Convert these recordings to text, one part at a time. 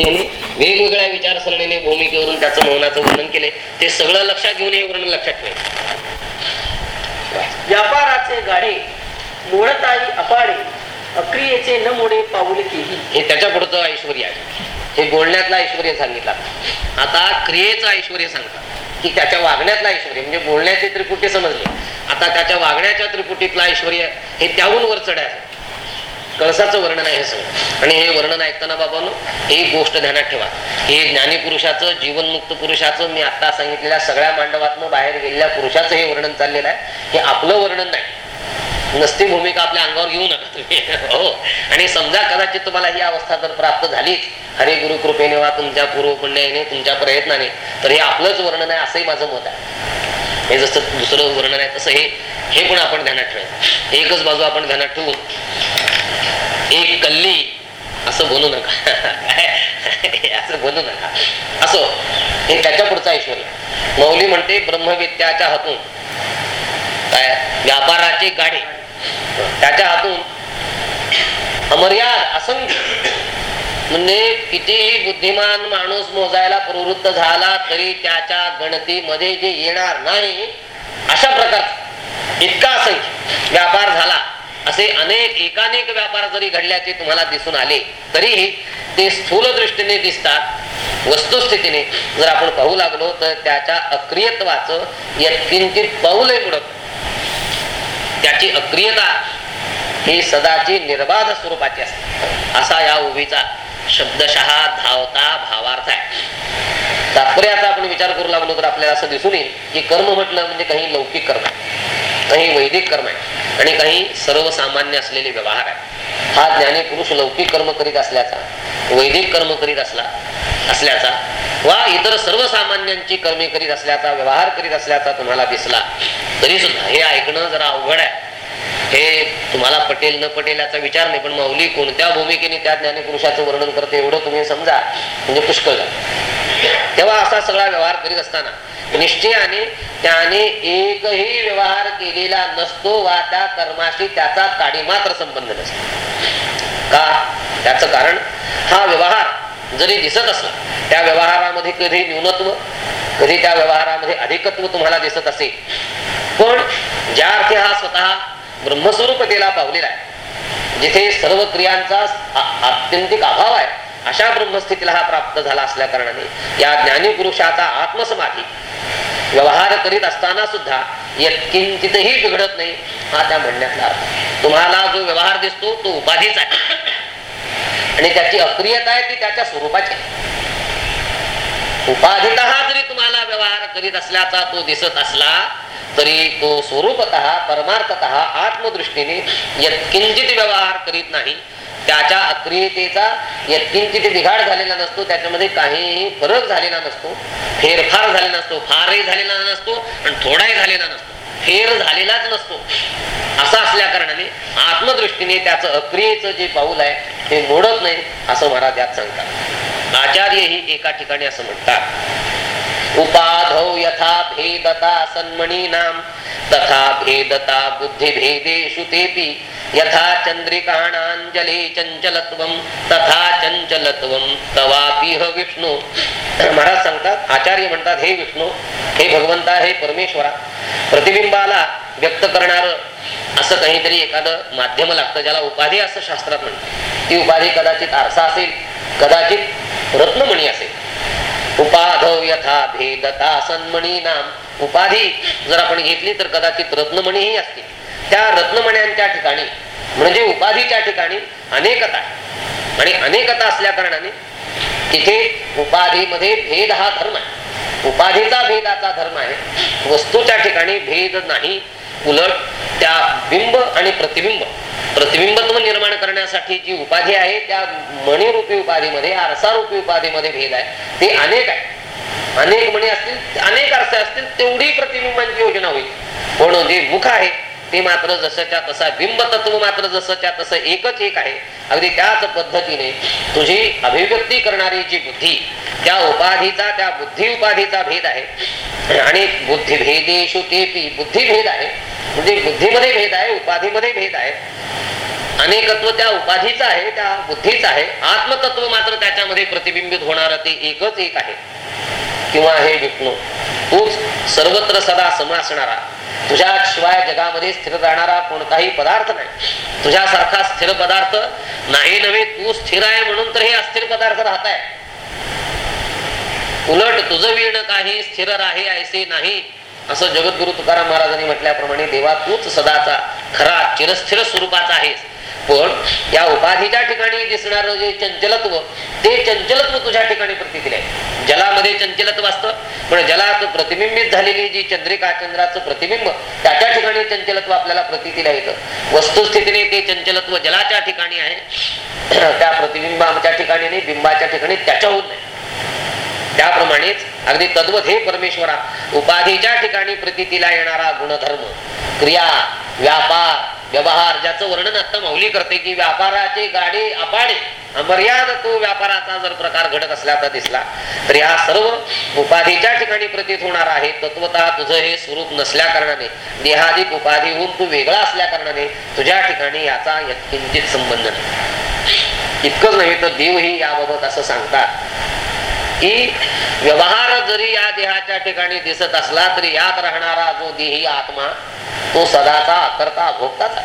यांनी वेगवेगळ्या विचारसरणीने भूमिकेवरून त्याचं मौनाचं वर्णन केले. ते सगळं लक्षात घेऊन हे वर्णन लक्षात ठेवायचं. व्यापाराचे गाडे मोडताई अपाडे अक्रियेचे न मोडे पाऊल केही. हे त्याच्या पुढचं ऐश्वर आहे. हे बोलण्यातलं ऐश्वर सांगितलं. आता क्रियेचं ऐश्वर सांगतात. की त्याच्या वागण्यातलं ऐश्वर म्हणजे बोलण्याचे त्रिपुटी समजले. आता त्याच्या वागण्याच्या त्रिपुटीतलं ऐश्वर हे त्याहून वर चढायचं. कळसाचं वर्णन आहे हे सगळं. आणि हे वर्णन ऐकताना बाबांनो ही गोष्ट ध्यानात ठेवा. हे ज्ञानी पुरुषाचं जीवनमुक्त पुरुषाचं मी आता सांगितलेल्या सगळ्या मांडवातनं बाहेर गेलेल्या पुरुषाचं हे वर्णन चाललेलं आहे. हे आपलं वर्णन नाही. नसती भूमिका आपल्या अंगावर घेऊ नका तुम्ही. हो. आणि समजा कदाचित तुम्हाला ही अवस्था जर प्राप्त झालीच हरे गुरु कृपेने वा तुमच्या पूर्वपुण्याने तुमच्या प्रयत्नाने तर हे आपलंच वर्णन आहे असंही माझं मत आहे. हे जसं दुसरं वर्णन आहे तसं हे हे पण आपण ध्यानात ठेवायचं. एकच बाजू आपण ध्यानात ठेवून एक कल्ली असं बोलू नका. असं बोलू नका. असो हे त्याच्या पुढचा ईश्वर मौली म्हणते ब्रह्मविद्याच्या हातून. काय? व्यापाराची गाडी. त्याच्या हातून. अमर्याद असंख्य. म्हणजे कितीही बुद्धिमान माणूस मोजायला प्रवृत्त झाला तरी त्याच्या गणतीमध्ये जे येणार नाही अशा प्रकार इतका असंख्य. व्यापार झाला. असे अनेक एकानेक व्यापार जरी घडल्याचे तुम्हाला दिसून आले तरीही ते स्थूल दृष्टीने दिसतात. वस्तुस्थितीने जर आपण पाहू लागलो तर त्याच्या अक्रियत्वाचं यत्किंचित पाऊल पुढं. त्याची अक्रियता ही सदाची निर्बाध स्वरूपाची असते. असा या उभीचा शब्दशः धावता भावार्थ आहे. तात्पर्याचा आपण विचार करू लागलो तर आपल्याला असं दिसून येईल की कर्म म्हटलं म्हणजे काही लौकिक कर्म आहे काही वैदिक कर्म आहे. आणि काही सर्वसामान्य असलेले व्यवहार आहे हा ज्ञानी पुरुष लौकिक कर्म करीत असल्याचा वैदिक कर्म करीत असला असल्याचा वा इतर सर्वसामान्यांची कर्मे करीत असल्याचा व्यवहार करीत असल्याचा तुम्हाला दिसला तरी सुद्धा हे ऐकणं जरा अवघड आहे. हे तुम्हाला पटेल न पटेल याचा विचार नाही पण माऊली कोणत्या भूमिकेने त्या ज्ञानीपुरुषाचं वर्णन करते एवढं तुम्ही समजा म्हणजे पुष्कळ झालं. तेव्हा असा सगळा व्यवहार करीत असताना निश्चयाने त्याने एकही व्यवहार केलेला नसतो वा त्या कर्माशी त्याचा काडी मात्र संबंध नसतो. का? त्याचं कारण हा व्यवहार जरी दिसत असला त्या व्यवहारामध्ये कधी न्यूनत्व कधी त्या व्यवहारामध्ये अधिकत्व तुम्हाला दिसत असेल पण ज्या अर्थी हा स्वतः ब्रह्मस्वरूपतेला पावलेला आहे जिथे सर्व क्रियांचा आत्यंतिक अभाव आहे अशा ब्रह्मस्थितीला हा प्राप्त झाला असल्या कारणाने या ज्ञानी पुरुषाचा आत्मसमाधी व्यवहार करीत असताना सुद्धा यत्किंचितही बिघडत नाही हा त्या म्हणण्यातला तुम्हाला जो व्यवहार दिसतो तो उपाधीच आहे. आणि त्याची अक्रियता आहे ती त्याच्या स्वरूपाची उपाधित जरी तुम्हाला व्यवहार करीत असल्याचा तो दिसत असला तरी तो स्वरूपत परमार्थत आत्मदृष्टीने यत्किंचित व्यवहार करीत नाही. त्याच्या अक्रियतेचा यत्किंचित बिघाड झालेला नसतो त्याच्यामध्ये काहीही फरक झालेला नसतो. फेरफार झालेला नसतो फारही झालेला नसतो आणि थोडाही झालेला नसतो. फेर झालेलाच नसतो. असा असल्या कारणाने आत्मदृष्टीने त्याचं अक्रियेचं जे पाऊल आहे ते मोडत नाही असं महाराज यात सांगतात. आचार्य ही एका ठिकाणी असं म्हणतात. उपाधौ यथा भेदता सन्मणी नाम तथा भेदता बुद्धी भेदेषु तेपि यथा चंद्रिकाणांजली चंचलत्व तथा चंचलत्व तवापिह विष्णू. महाराज सांगतात आचार्य म्हणतात हे विष्णू हे भगवंता हे परमेश्वरा. प्रतिबिंबाला व्यक्त करणार असं काहीतरी एखादं माध्यम लागतं ज्याला उपाधी असं शास्त्रात म्हणतात. ती उपाधी कदाचित आरसा असेल कदाचित रत्नमणी असेल. उपाधव यथा भेदता सन्मणी नाम उपाधी जर आपण घेतली तर कदाचित रत्नमणीही असतील. त्या रत्नमण्यांच्या ठिकाणी म्हणजे उपाधीच्या ठिकाणी अनेकता आणि अनेकता असल्या कारणाने तिथे उपाधीमध्ये भेद हा धर्म आहे. उपाधीचा भेदाचा धर्म आहे. वस्तूच्या ठिकाणी भेद नाही. उलट त्या बिंब आणि प्रतिबिंब प्रतिबिंबत्व निर्माण करण्यासाठी जी उपाधी आहे त्या मणिरूपी उपाधीमध्ये आरसारूपी उपाधीमध्ये भेद आहे. ते अनेक आहे. अनेक मणी असतील अनेक आरसे असतील तेवढी प्रतिबिंबांची योजना होईल. म्हणून जे मुख आहे ते मात्र जसंच्या तसा बिंब तत्व मात्र जसंच्या तसं एकच एक आहे. अगदी त्याच पद्धतीने तुझी अभिव्यक्ती करणारी जी बुद्धी त्या उपाधीचा त्या बुद्धी उपाधीचा भेद आहे. आणि बुद्धिभेदेशु ते तेपी बुद्धी भेद आहे. म्हणजे बुद्धीमध्ये भेद आहे उपाधीमध्ये भेद आहे. अनेकत्व त्या उपाधीचं आहे त्या बुद्धीचं आहे. आत्मतत्व मात्र त्याच्यामध्ये प्रतिबिंबित होणार ते एकच एक आहे. किंवा हे विष्णू. तूच सर्वत्र सदा समासणारा. असणारा तुझ्या शिवाय जगामध्ये स्थिर राहणारा कोणताही पदार्थ नाही. तुझ्यासारखा स्थिर पदार्थ नाही नव्हे तू स्थिर आहे म्हणून तर हे अस्थिर पदार्थ राहत आहे उलट तुझं वीण काही स्थिर राहे ऐसे नाही असं जगद्गुरु तुकाराम महाराजांनी म्हटल्याप्रमाणे देवा तूच सदाचा खरा चिरस्थिर स्वरूपाचा आहेस. पण या उपाधीच्या ठिकाणी दिसणार जे चंचलत्व ते चंचलत्व तुझ्या ठिकाणी प्रती आहे. जलामध्ये चंचलत्व असतं पण जलात प्रतिबिंबित झालेली जी चंद्रिका चंद्राचं प्रतिबिंब त्याच्या ठिकाणी चंचलत्व आपल्याला प्रतीतीला येतं. वस्तुस्थितीने ते चंचलत्व जलाच्या ठिकाणी आहे. त्या प्रतिबिंबाच्या ठिकाणी नाही बिंबाच्या ठिकाणी त्याच्याहून नाही. त्याप्रमाणेच अगदी तद्वत हे परमेश्वरा उपाधीच्या ठिकाणी प्रतीला येणारा गुणधर्म क्रिया व्यापार व्यवहार ज्याचं वर्णन आता माऊली करते की व्यापाराचे गाडी अपाडे. अमर्याद तो व्यापाराचा जर प्रकार घडत असल्याचा दिसला. तर या सर्व उपाधीच्या ठिकाणी प्रतीत होणार आहे. तत्वत तुझं हे स्वरूप नसल्या कारणाने देहाधिक होऊन तू वेगळा असल्या कारणाने तुझ्या ठिकाणी याचा किंचित संबंध नाही. इतकंच नव्हे तर देवही याबाबत असं सांगतात. की व्यवहार जरी या देहाच्या ठिकाणी दिसत असला तरी यात राहणारा जो देही आत्मा तो सदाचा अकर्ता भोगताच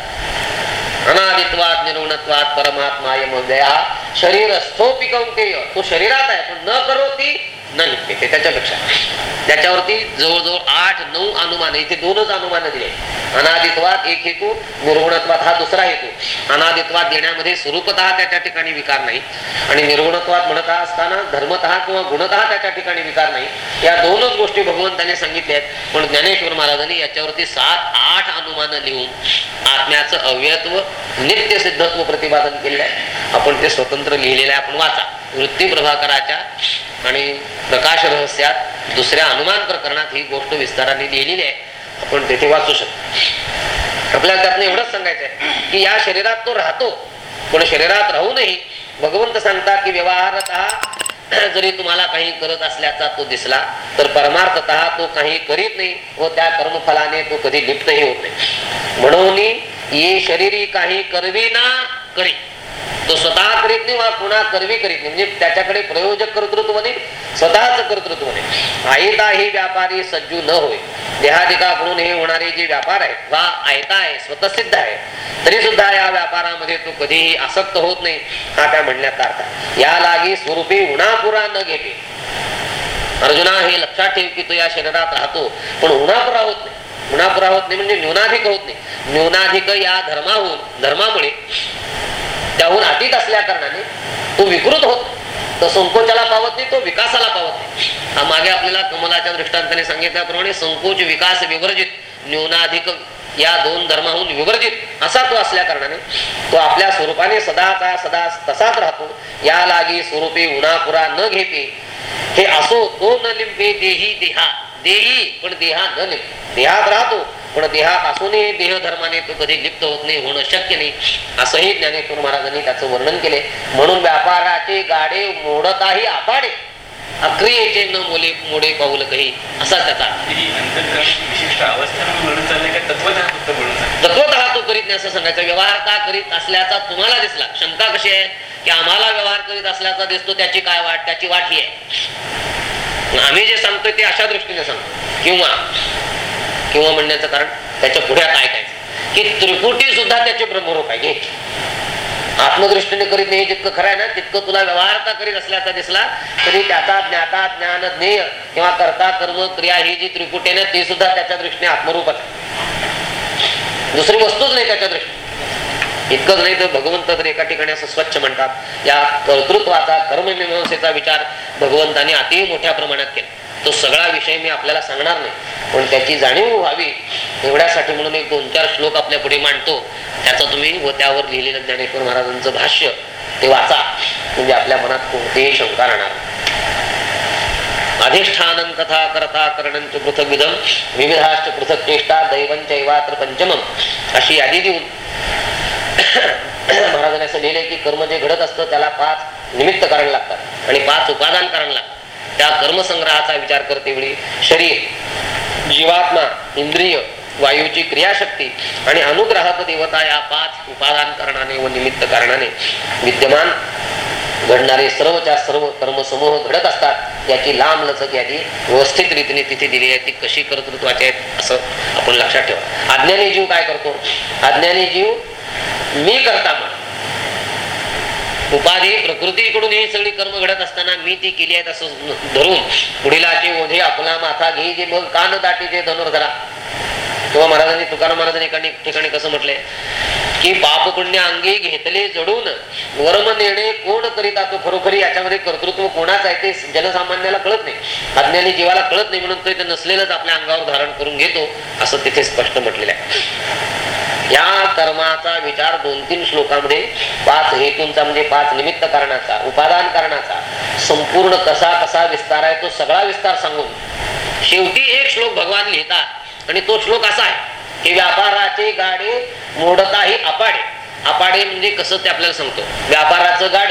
अनादित्वात निर्गुणत्वात परमात्मा यमोदया शरीर स्थो कौंतेय तो शरीरात आहे. पण न करो ती न निघते त्याच्यापेक्षा. त्याच्यावरती जवळजवळ आठ नऊ अनुमान इथे दोनच अनुमान दिले. अनादित्वात एक हेतू निर्गुणत्वात हा दुसरा हेतू. अनादित्वात देण्यामध्ये स्वरूपत त्याच्या ठिकाणी विकार नाही. आणि निर्गुणत्वात म्हणत असताना धर्मत किंवा गुणत त्याच्या ठिकाणी विकार नाही. या दोनच गोष्टी भगवंताने सांगितल्या आहेत. पण ज्ञानेश्वर महाराजांनी याच्यावरती सात आठ अनुमान लिहून आत्म्याचं अव्यत्व नित्य सिद्धत्व प्रतिपादन केलेलं आहे. आपण ते स्वतंत्र लिहिलेलं आहे. आपण वाचा. वृत्ती प्रभाकराच्या आणि प्रकाश रहस्यात दुसऱ्या अनुमान प्रकरणात ही गोष्ट विस्ताराने लिहिलेली आहे. आपण तेथे वाचू शकतो. आपल्याला त्यातनं एवढंच सांगायचं आहे की या शरीरात तो राहतो पण शरीरात राहूनही भगवंत सांगतात की व्यवहारत जरी तुम्हाला काही करत असल्याचा तो दिसला तर परमार्थत तो काही करीत नाही व त्या कर्मफलाने तो कधी लिप्तही होत नाही. म्हणून ये शरीरी काही करवी ना करी. तो स्वतः करीत नाही वा पुन्हा कर्वी करीत नाही. म्हणजे त्याच्याकडे प्रयोजक कर्तृत्व नाही स्वतःच कर्तृत्व नाही आयता ही व्यापारी सज्जू न होय. देहाधिका म्हणून हे होणारे जे व्यापार आहेत वा आयता आहे स्वतःसिद्ध आहे तरी सुद्धा या व्यापारामध्ये तू कधीही आसक्त होत नाही हा त्या म्हणण्याचा अर्थ या लागी स्वरूपी उणापुरा न घेते. अर्जुना हे लक्षात ठेव की तो या शरीरात राहतो पण उणापुरा होत नाही. उणापुरा होत नाही म्हणजे न्यूनाधिक होत नाही. न्यूनाधिक या धर्माहून धर्मामुळे त्याहून अतीत असल्या कारणाने तो विकृत होत. तो संकोचाला पावत नाही तो विकासाला पावत नाही. हा मागे आपल्याला कमलाच्या दृष्टांताने सांगितल्याप्रमाणे संकोच विकास विवर्जित न्यूनाधिक या दोन धर्माहून विवर्जित असा तो असल्या कारणाने तो आपल्या स्वरूपाने सदाचा सदा तसाच राहतो. या लागी स्वरूपी उन्हापुरा न घेते हे असो तो न लिंबे देही देहा. देही पण देहा न लिंब देहात राहतो पण देहात असूनही देह धर्माने तो कधी लिप्त होत नाही होणं शक्य नाही. असंही ज्ञानेश्वर महाराजांनी त्याचं वर्णन केले. म्हणून व्यापाराचे गाडे मोडताही आपाडे. अक्रियेचे न मोले मोडे पाऊल काही असा त्याचा विशिष्ट अवस्था तत्वतः तो करीत नाही असं सांगायचं. व्यवहार का करीत असल्याचा तुम्हाला दिसला? शंका कशी आहे? की आम्हाला व्यवहार करीत असल्याचा दिसतो त्याची काय वाट त्याची वाट ही आहे. आम्ही जे सांगतोय ते अशा दृष्टीने सांगतो. किंवा किंवा म्हणण्याचं कारण त्याच्या पुढे काय काय की त्रिपुटी सुद्धा त्याचे ब्रह्मरूप आहे. आत्मदृष्टीने करीत नाही जितकं खरं आहे ना तितकं तुला व्यवहारता करीत असल्याचा दिसला तरी त्याचा ज्ञाता ज्ञान ज्ञेय किंवा करता कर्म क्रिया ही जी त्रिपुटी आहे ना ती सुद्धा त्याच्या दृष्टीने आत्मरूपच आहे. दुसरी वस्तूच नाही त्याच्या दृष्टीने. इतकंच नाही तर भगवंत तर एका ठिकाणी असं स्वच्छ म्हणतात. या कर्तृत्वाचा कर्ममीमांसेचा विचार भगवंताने अति मोठ्या प्रमाणात केला. तो सगळा विषय मी आपल्याला सांगणार नाही. पण त्याची जाणीव व्हावी एवढ्यासाठी म्हणून एक दोन चार श्लोक आपल्या पुढे मांडतो. त्याचा तुम्ही व त्यावर लिहिलेलं ज्ञानेश्वर महाराजांचं भाष्य ते वाचा. म्हणजे आपल्या मनात कोणतेही शंका राहणार अधिष्ठानं कथा करता करणंच पृथक विधम विविधाश्च पृथक चेष्टा दैवं चैवात्र पंचमम अशी यादी देऊन महाराजांनी असं लिहिलंय की कर्म जे घडत असतं त्याला पाच निमित्त कारण लागतात आणि पाच उपादान कारण लागतात त्या कर्मसंग्रहाचा विचार करते वेळी शरीर जीवात्मा इंद्रिय वायूची क्रियाशक्ती आणि अनुग्राहक देवता या पाच उपादान कारणाने व निमित्त कारणाने विद्यमान घडणारे सर्वच्या सर्व कर्मसमूह घडत असतात. याची लांब लचक यादी व्यवस्थित रीतीने तिथे दिली आहे. ती कशी कर्तृत्वाची आहेत असं आपण लक्षात ठेवा. अज्ञानी जीव काय करतो? अज्ञानी जीव मी करता मग. उपाधी प्रकृतीकडून ही सगळी कर्म घडत असताना मी ती केली आहेत असं धरून. पुढीलाचे ओझे आपला माथा घे जे मग कान दाटी जे धनुर्धरा किंवा महाराजांनी तुकाराम महाराजांनी एका ठिकाणी कसं म्हटलंय की पाप पुण्य अंगी घेतले जडून वर्म नेणे कोण करीता तो खरोखरी? याच्यामध्ये कर्तृत्व कोणाच आहे ते जनसामान्याला कळत नाही. अज्ञानी जीवाला कळत नाही म्हणून तो ते नसलेलंच आपल्या अंगावर धारण करून घेतो असं तिथे स्पष्ट म्हटलेलं आहे. या कर्माचा विचार दोन तीन श्लोकामध्ये पाच हेतूंचा म्हणजे पाच निमित्त कारणाचा उपादान कारणाचा संपूर्ण कसा कसा विस्तार आहे तो सगळा विस्तार सांगून शेवटी एक श्लोक भगवान लिहितात आणि तो श्लोक असा आहे की व्यापाराचे गाडे मोडताही अपाडे. अपाडे म्हणजे कसं ते आपल्याला सांगतो. व्यापाराचं गाड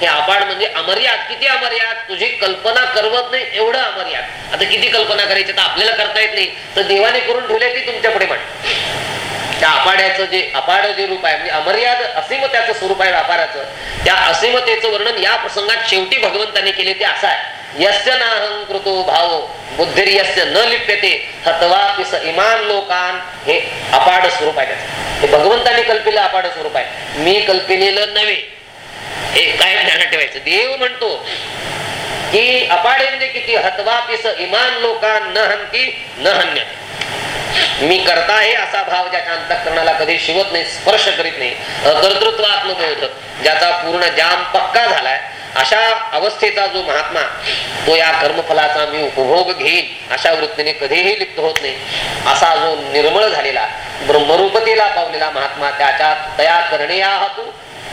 हे अपाड म्हणजे अमर्याद. किती अमर्याद? तुझी कल्पना करवत नाही एवढं अमर्याद. आता किती कल्पना करायची? तर आपल्याला करता येत नाही. तर देवाने करून ठेवले ती तुमच्यापुढे पण. त्या अपाड्याचं जे अपाड जे रूप आहे म्हणजे अमर्याद असीम त्याचं स्वरूप आहे व्यापाराचं. त्या असीमतेचं वर्णन या प्रसंगात शेवटी भगवंताने केले ते असं आहे. यस्य नाहंकृतो भाव बुद्धिर्यस्य न लिप्यते हतवा पिस इमान लोकान हे अपाड स्वरूप आहे त्याचं. हे भगवंताने कल्पिलं अपाड स्वरूप आहे. मी कल्पिलेलं नव्हे. हे काय ध्यानात ठेवायचं? देव म्हणतो. की अपाडे म्हणजे किती हतवा पिस इमान लोकान न हनकी न हन्य. मी करता आहे असा भाव ज्याच्या अंतकरणाला कधी शिवत नाही स्पर्श करीत नाही. अकर्तृत्वात्मबोध ज्याचा पूर्ण जाम पक्का झालाय अशा अवस्थेचा जो महात्मा तो या कर्मफलाचा मी उपभोग घेईन अशा वृत्तीने कधीही लिप्त होत नाही. असा जो निर्मळ झालेला ब्रह्मरूपतेला पावलेला महात्मा त्याच्या तया करणे या हातू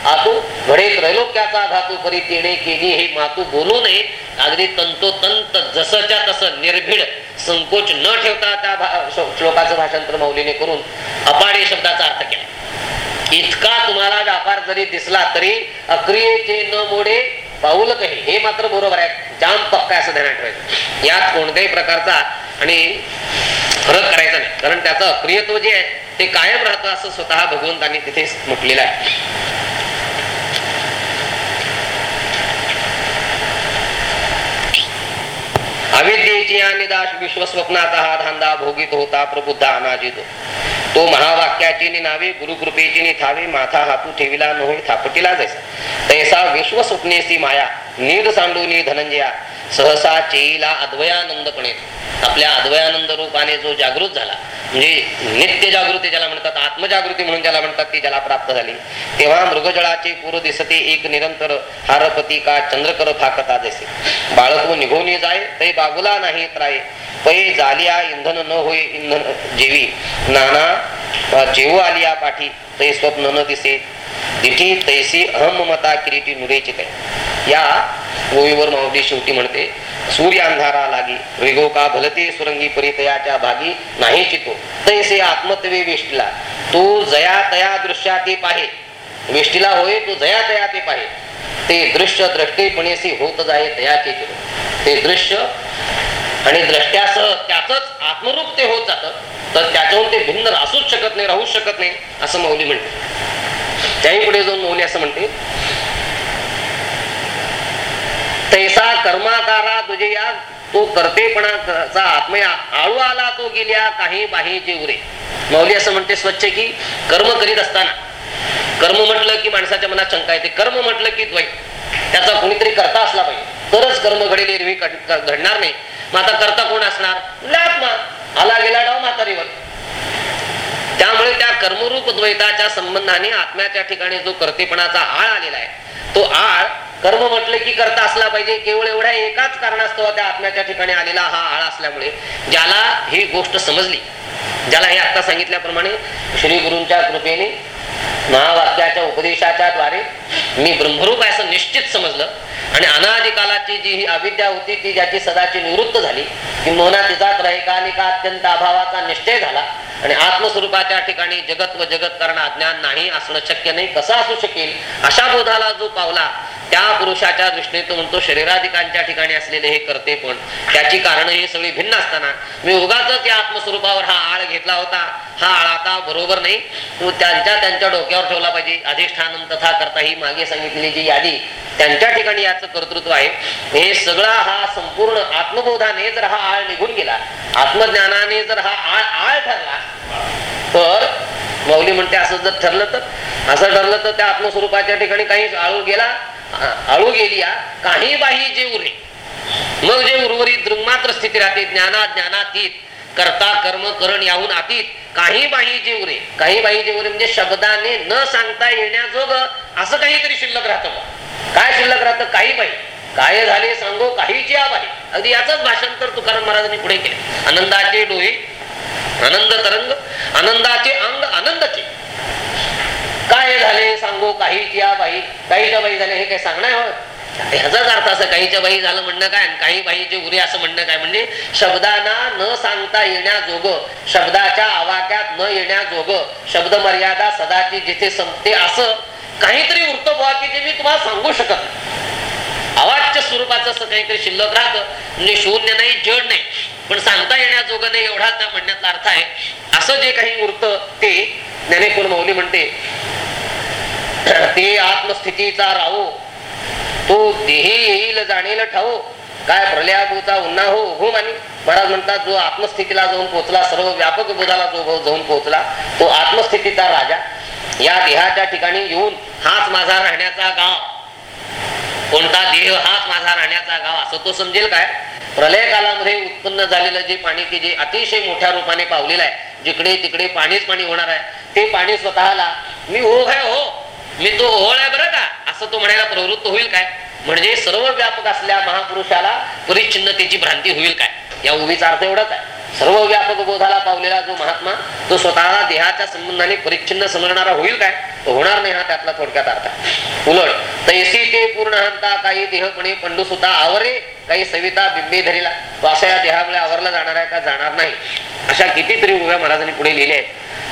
आतू घडे त्रैलोक्याचा धातू परी तिने केली हे मातू बोलू नये. अगदी तंतोतंत जसच्या तसं निर्भीड संकोच न ठेवता त्या श्लोकाचं भाषांतर मौलीने करून अपाडे शब्दाचा अर्थ केला. इतका तुम्हाला व्यापार जरी दिसला तरी अक्रियेचे न मोडे पाऊल कहे. हे मात्र बरोबर आहे. जाम पक्का असं ध्यानात ठेवायचं. यात कोणत्याही प्रकारचा आणि फरक करायचा नाही. कारण त्याचं अक्रियत्व जे आहे ते कायम राहतं असं स्वतः भगवंतांनी तिथे म्हटलेलं आहे. अविद्येची आणि दाश विश्वस्वप्नाचा हा धांदा भोगीत होता प्रबुद्ध अनाजित तो महावाक्याची नि नावे गुरुकृपेची नि थावे माथा हातू ठेविला नोहे थापटीला जैसा तैसा विश्व स्वप्नेसी माया नीर सांडूनी धनंजया सहसा चेईला अद्वयानंदपणे. आपल्या अद्वयानंद रूपाने जो जागृत झाला म्हणजे नित्य जागृती ज्याला म्हणतात आत्मजागृती म्हणून ज्याला म्हणतात ती ज्याला प्राप्त झाली तेव्हा मृगजळाचे पूर दिसते एक निरंतर हारपती का चंद्रकर फाकता जसे. बाळक निघून जाय तै बागुला नाही त्राय पै जालिया इंधन न होय इंधन जेवी. नाना जेव आली या पाठी तै स्वप्न न दिसे. दिठी तैसी अहम मता किरीटी नुरेचित या ओळीवर माऊली शेवटी म्हणते सूर्य अंधारा लागी वेगो का भलते सुरंगी परितयाच्या भागी नाही चितो. तैसे आत्मत्वे वेष्टीला तू जया तया दृश्या ते पाहे. वेष्टीला होय तू जया तया ते पाहे. ते दृश्य द्रष्टेपणेसी होत जाय तयाचे ते दृश्य आणि द्रष्ट्यासह त्याच आत्मरूप ते होत जात. तर त्याच्याहून ते भिन्न असूच शकत नाही राहूच शकत नाही असं मौली म्हणते. त्याही पुढे जाऊन मौली असं म्हणते तैसा कर्माकारा तुझे या तो करतेपणाचा आत्मया आळू आला तो गेल्या काही बाही जेवरे. मौली असं म्हणते स्वच्छ की कर्म करीत असताना. कर्म म्हटलं की माणसाच्या मनात शंका येते. कर्म म्हटलं की द्वैत. त्याचा कोणीतरी करता असला पाहिजे. तरच कर्म घडेल एरवी घडणार नाही. मग आता करता कोण असणार? आत्मा आला गेला डाव म्हातारीवर. त्यामुळे त्या कर्मरूप द्वैताच्या संबंधाने आत्म्याच्या ठिकाणी जो कर्तेपणाचा आळ आलेला आहे तो आळ कर्म म्हटलं की करता असला पाहिजे. केवळ एवढ्या एकाच कारणास्तव त्या आत्म्याच्या ठिकाणी आलेला हा आळ असल्यामुळे ज्याला ही गोष्ट समजली. ज्याला हे आता सांगितल्याप्रमाणे श्री गुरूंच्या कृपेने महावाक्याच्या उपदेशाच्या द्वारे मी ब्रह्मरूप आहे असं निश्चित समजलं. आणि अनादिकालाची जी ही अविद्या होती ती ज्याची सदाची निवृत्त झाली किंवा तिचा त्रैकालिका अत्यंत अभावाचा निश्चय झाला. आणि आत्मस्वरूपाच्या ठिकाणी जगत व जगत कारण अज्ञान नाही असणं शक्य नाही कसं असू शकेल? अशा बोधाला जो पावला त्या पुरुषाच्या दृष्टीने तो म्हणतो शरीराधिकांच्या ठिकाणी असलेले हे करते पण त्याची कारण हे सगळी भिन्न असताना मी उगाच या आत्मस्वरूपावर हा आळ घेतला होता. हा आळ आता बरोबर नाही. त्यांच्या त्यांच्या डोक्यावर ठेवला पाहिजे. अधिष्ठान तथा करता ही मागे सांगितलेली जी यादी त्यांच्या ठिकाणी याचं कर्तृत्व आहे. हे सगळा हा संपूर्ण आत्मबोधाने जर हा आळ निघून गेला आत्मज्ञानाने जर हा आळ आळ ठरला तर मौली म्हणते असं जर ठरलं तर असं ठरलं तर त्या आत्मस्वरूपाच्या ठिकाणी काही आळू गेला आळू गेली या काही बाही जे उरे. मग जे उर्वरित दृंगमात्र स्थिती राहते ज्ञाना ज्ञानातीत. कर्ता कर्म करण याहून अतीत. काही बाही जे काही बाही जे म्हणजे शब्दाने न सांगता येण्याजोग असं काहीतरी शिल्लक राहतं काय शिल्लक राहतं? काही बाई काय झाले सांगो काहीची आबाही. अगदी याचंच भाषांतर तुकाराम महाराजांनी पुढे केले. आनंदाचे डोळे आनंद तरंग आनंदाचे अंग आनंदाचे. काय झाले सांगू काहीच्या बाई काहीच्या बाई झाले हे काय सांगणार? ह्याचाच अर्थ असं काहीच्या बाई झालं म्हणणं काय आणि काही बाईचे उरे असं म्हणणं काय? म्हणजे शब्दांना न सांगता येण्याजोग शब्दाच्या आवाक्यात न येण्याजोग शब्द मर्यादा सदाची जिथे संपते असं काहीतरी वृत्त बुवा की जे मी तुम्हाला सांगू शकत नाही. अवाच्य स्वरूपाचं असं काहीतरी शिल्लक राहतं. म्हणजे शून्य नाही जड नाही. पण सांगता येण्याजोगं नाही एवढा त्या म्हणण्याचा अर्थ आहे. असं जे काही वृत्त ते ज्ञानेश्वर माऊली म्हणते ते आत्मस्थितीचा राहू. तो देही येईल जाणेल ठाऊ. काय प्रलयाभूचा उन्हा हो हो मानी. महाराज म्हणतात जो आत्मस्थितीला जाऊन पोहोचला सर्व व्यापक बोधाला जो जाऊन पोहोचला तो आत्मस्थितीचा राजा. या देहाच्या ठिकाणी येऊन हाच माझा राहण्याचा गाव. कोणता देह हाच माझा राहण्याचा गाव. असं तो समजेल काय? प्रलय कालामध्ये उत्पन्न झालेलं जे पाणी की जे अतिशय मोठ्या रूपाने पावलेलं आहे जिकडे तिकडे पाणीच पाणी होणार आहे ते पाणी स्वतःला मी ओघ आहे हो. मी तो ओहळ आहे बरं का. असं तो म्हणायला प्रवृत्त होईल काय? म्हणजे सर्व व्यापक असल्या महापुरुषाला परिच्छिन्नतेची भ्रांती होईल काय? या उभीचा अर्थ एवढाच आहे. सर्व व्यापक बोधाला पावलेला जो महात्मा तो स्वतःला देहाच्या संबंधाने परिच्छिन्न समजणारा होईल काय? तो होणार नाही हा त्यातला थोडक्यात अर्थ आहे. उलट तैसी ते पूर्ण हंता काही देहपणे पंडू सुद्धा आवरे काही सविता बिंबे धरीला. तो अशा या देहामुळे आवरला जाणार आहे का जाणार नाही. अशा कितीतरी उभ्या महाराजांनी पुढे लिहिले आहेत.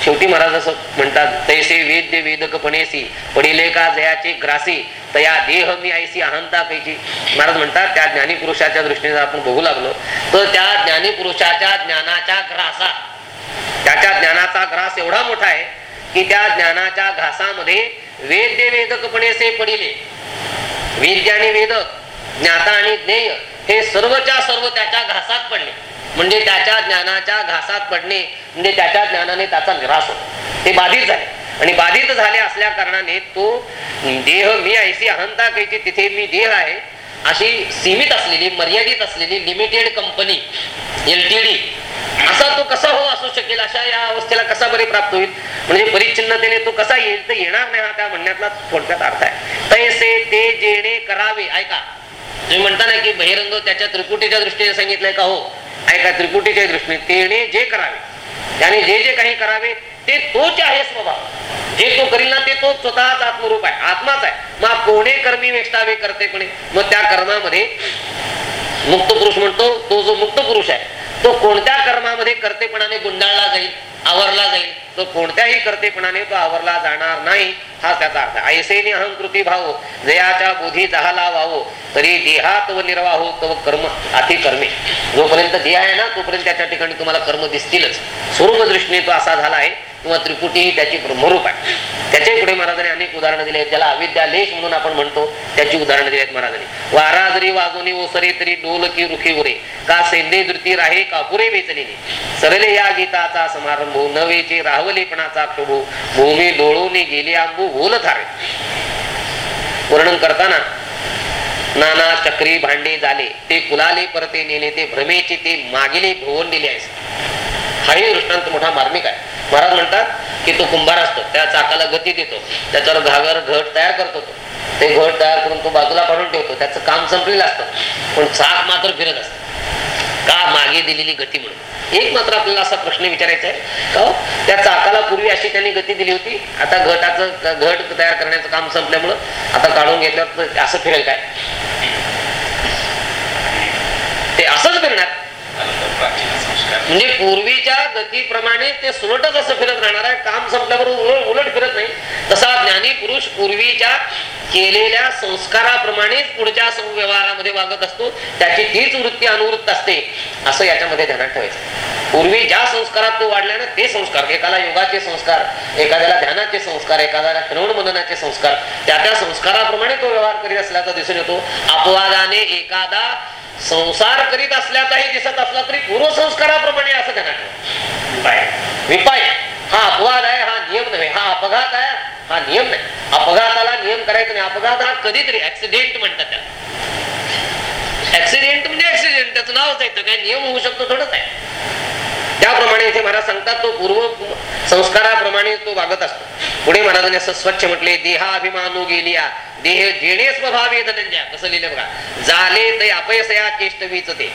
शेवटी महाराज असं म्हणतात तैसे वेद्य वेदक पणेसी पडिले का जयाचे ग्रासी तया देह मी ऐसी अहंता पैकी महाराज म्हणतात त्या ज्ञानी पुरुषाच्या दृष्टीने आपण बघू लागलो तर त्या ज्ञानी पुरुषाच्या ज्ञानाच्या ग्रासा त्याच्या ज्ञानाचा ग्रास एवढा मोठा आहे की त्या ज्ञानाच्या घासामध्ये वेद्य वेदकपणेसे पडिले वेद्य आणि वेदक ज्ञाता आणि ज्ञेय हे सर्वच्या सर्व त्याच्या घासात पडले म्हणजे त्याच्या ज्ञानाच्या घासात पडणे म्हणजे त्याच्या ज्ञानाने त्याचा निराश होतो ते बाधित झाले. आणि बाधित झाले असल्या कारणाने तो देह मी ऐसी अहंता कैची तिथे मी देह आहे अशी सीमित असलेली मर्यादित असलेली लिमिटेड कंपनी एलटीडी असा तो कसा हो असू शकेल अशा या अवस्थेला कसा बरे प्राप्त होईल? म्हणजे परिच्छिन्नतेने तो कसा येईल तर येणार नाही हा त्या म्हणण्यातला थोडक्यात अर्थ आहे. तैसे ते जेणे करावे ऐका. तुम्ही म्हणता ना की बहिरंग त्याच्या त्रिपुटीच्या दृष्टीने सांगितलंय का हो? ऐका त्रिपुटीच्या दृष्टीने तेने जे करावे त्याने जे जे काही करावे ते तोच आहे स्वभाव. जे तो करील ना ते तो स्वतःच आत्मरूप आहे आत्माच आहे. मग कोणे कर्मी वेष्टावे करते कोणी? मग त्या कर्मामध्ये मुक्त पुरुष म्हणतो तो जो मुक्त पुरुष आहे तो कोणत्या कर्मामध्ये कर्तेपणाने गुंडाळला जाईल आवरला जाईल तो कोणत्याही कर्तेपणाने तो आवरला जाणार नाही हा त्याचा अर्थ. ऐसेने अहंकृती भाव जयाच्या बोधी जहाला व्हावो तरी देहात व निर्वाहो तव कर्म अति कर्मे जोपर्यंत देह आहे ना तोपर्यंत त्याच्या ठिकाणी तुम्हाला कर्म दिसतीलच. स्वरूप दृष्टीने तो असा झाला आहे किंवा त्रिपुटी ही त्याची ब्रह्मरूप आहे. त्याच्या पुढे महाराजांनी अनेक उदाहरणं दिली आहेत ज्याला अविद्या लेश म्हणून आपण म्हणतो. त्याची उदाहरणं दिली आहेत महाराजांनी. वारा जरी वाजोनी ओसरे तरी डोल की रुखी उरे. का सेंदे धृती राहे कापुरे वेचलेली सरले या गीताचा समारंभ नवेचे राहवलेपणाचा क्षोभो भूमी डोळूने गेले आंबू बोल थारे वर्णन करताना नाना चक्री भांडे झाले ते कुलाले परते नेले ते भ्रमेचे ते मागेले भुवन दिले आहे हाही दृष्टांत मोठा मार्मिक आहे. महाराज म्हणतात की तो कुंभार असतो त्या चाकाला गती देतो त्याच्यावर घागर घट तयार करतो तो. ते घट तयार करून तो बाजूला काढून ठेवतो त्याचं काम संपलेलं असतं पण चाक मात्र फिरत असत. का मागे दिलेली गती म्हणून? एक मात्र आपल्याला असा प्रश्न विचारायचा आहे का हो? त्या चाकाला पूर्वी अशी त्यांनी गती दिली होती आता घटाचं घट तयार करण्याचं काम संपल्यामुळं आता काढून घेतल्यावर असं फिरेल काय? ते असंच फिरणार. म्हणजे पूर्वीच्या गतीप्रमाणे ते सुलटच असं फिरत राहणार आहे. काम संपल्याबरोबर उलट फिरत नाही. तसा ज्ञानी पुरुष पूर्वीच्या केलेल्या संस्काराप्रमाणेच पुढच्या व्यवहारामध्ये वागत असतो. त्याची तीच वृत्ती अनुवृत्त असते. असं याच्यामध्ये ध्यानात ठेवायचं. पूर्वी ज्या संस्कारात तो वाढला ना ते संस्कार. एकाला योगाचे संस्कार एखाद्याला ध्यानाचे संस्कार एखाद्याला श्रवण मननाचे संस्कार. त्या त्या संस्काराप्रमाणे तो व्यवहार करीत असल्याचा दिसून येतो. अपवादाने एखादा संसार करीत असल्याचाही दिसत असला तरी पूर्वसंस्काराप्रमाणे असं पाय विपाय. हा अपवाद आहे हा नियम नव्हे हा अपघात आहे हा नियम नाही. अपघाताला नियम करायचा नाही. अपघात हा कधीतरी ऍक्सिडेंट म्हणतात त्याला. ऍक्सिडेंट म्हणजे ऍक्सिडेंट त्याचं नावच तर काय नियम होऊ शकतो थोडंच आहे. त्याप्रमाणे इथे महाराज सांगतात तो पूर्व संस्काराप्रमाणे तो वागत असतो. पुढे महाराजांनी असं स्वच्छ म्हटले देहाभिमानू गेलिया. देह जेणे स्वभावे धनंजया. कसं लिहिलं बघा? झाले ते अपयसया चेष्टवीच ते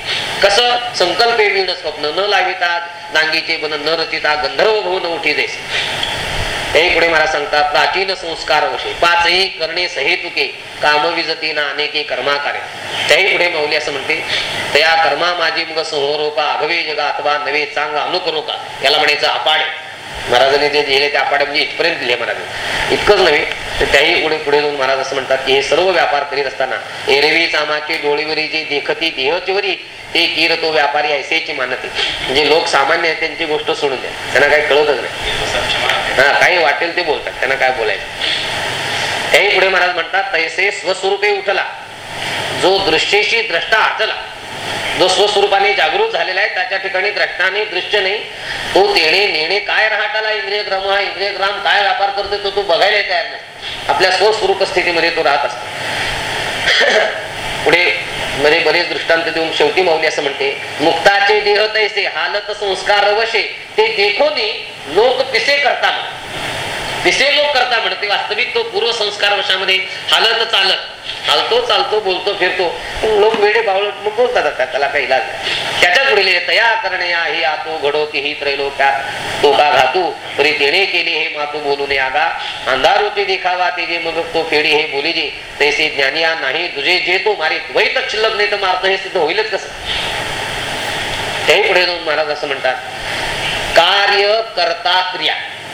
कसं? संकल्पे विण स्वप्न न लाविता नांगीचे बन न रचिता गंधर्व भवन उठी देस हे पुढे मला सांगतात प्राचीन संस्कार वशे पाचही करणे सहेतुके काम विजतीना अनेके कर्माकारे. त्याही पुढे माऊली असं म्हणते तया कर्मा माझी मग संहोरोपा अभवे जगा अथवा नवे चांग अनुकरो का याला म्हणायचं अपाडे. महाराजांनी जे लिहिले त्या अपाडे म्हणजे इथपर्यंत लिहिले महाराजांनी. इतकंच नव्हे तर त्याही पुढे पुढे जाऊन महाराज असं म्हणतात की हे सर्व व्यापार करीत असताना एरवी सामाचे डोळीवरी जे देखती देहचीवरी ते कीर तो व्यापारी ऐसेची मानते. म्हणजे लोक सामान्य आहेत त्यांची गोष्ट सोडून द्या. त्यांना काही कळतच नाही. हा काही वाटेल ते बोलतात त्यांना काय बोलायचं. त्याही पुढे महाराज म्हणतात तैसे स्वस्वरूपे उठला जो दृश्येशी द्रष्टा आचला. जो स्वस्वरूपाने जागृत झालेला आहे त्याच्या ठिकाणी द्रष्टाने दृश्य नाही तो तेणे नेणे काय राहताला इंद्रिय ग्राम हा इंद्रिय ग्राम काय व्यापार करतो तो तू बघायला तयार नाही आपल्या स्वस्वरूप स्थितीमध्ये तो राहत असतो. पुढे मध्ये बरेच दृष्टांत देऊन शेवटी माऊली असं म्हणते मुक्ताचे देह तैसे हालत संस्कार वशे ते देखोनी लोक पिसे करता दिसे लोक करता म्हणते वास्तविक तो पूर्व संस्कार वशामध्ये हालत चालत. हालतो चालतो बोलतो फिरतो. लोक वेडे बावळ मग बोलतात त्याला काही इलाज त्याच्या पुढे तया करणे आहे आतो घडो ही त्रैलोक्यात तो का घातू? तरी तेणे केले हे मातू बोलू नये आगा. होते देखावा ते जे मग तो फेडी हे बोली जे तैसे ज्ञानिया नाही तुझे जे तो मारे द्वैत शिल्लक नाही तर मारतो हे सिद्ध होईलच कसं? त्याही पुढे जाऊन महाराज असं म्हणतात कार्य करता क्रिया.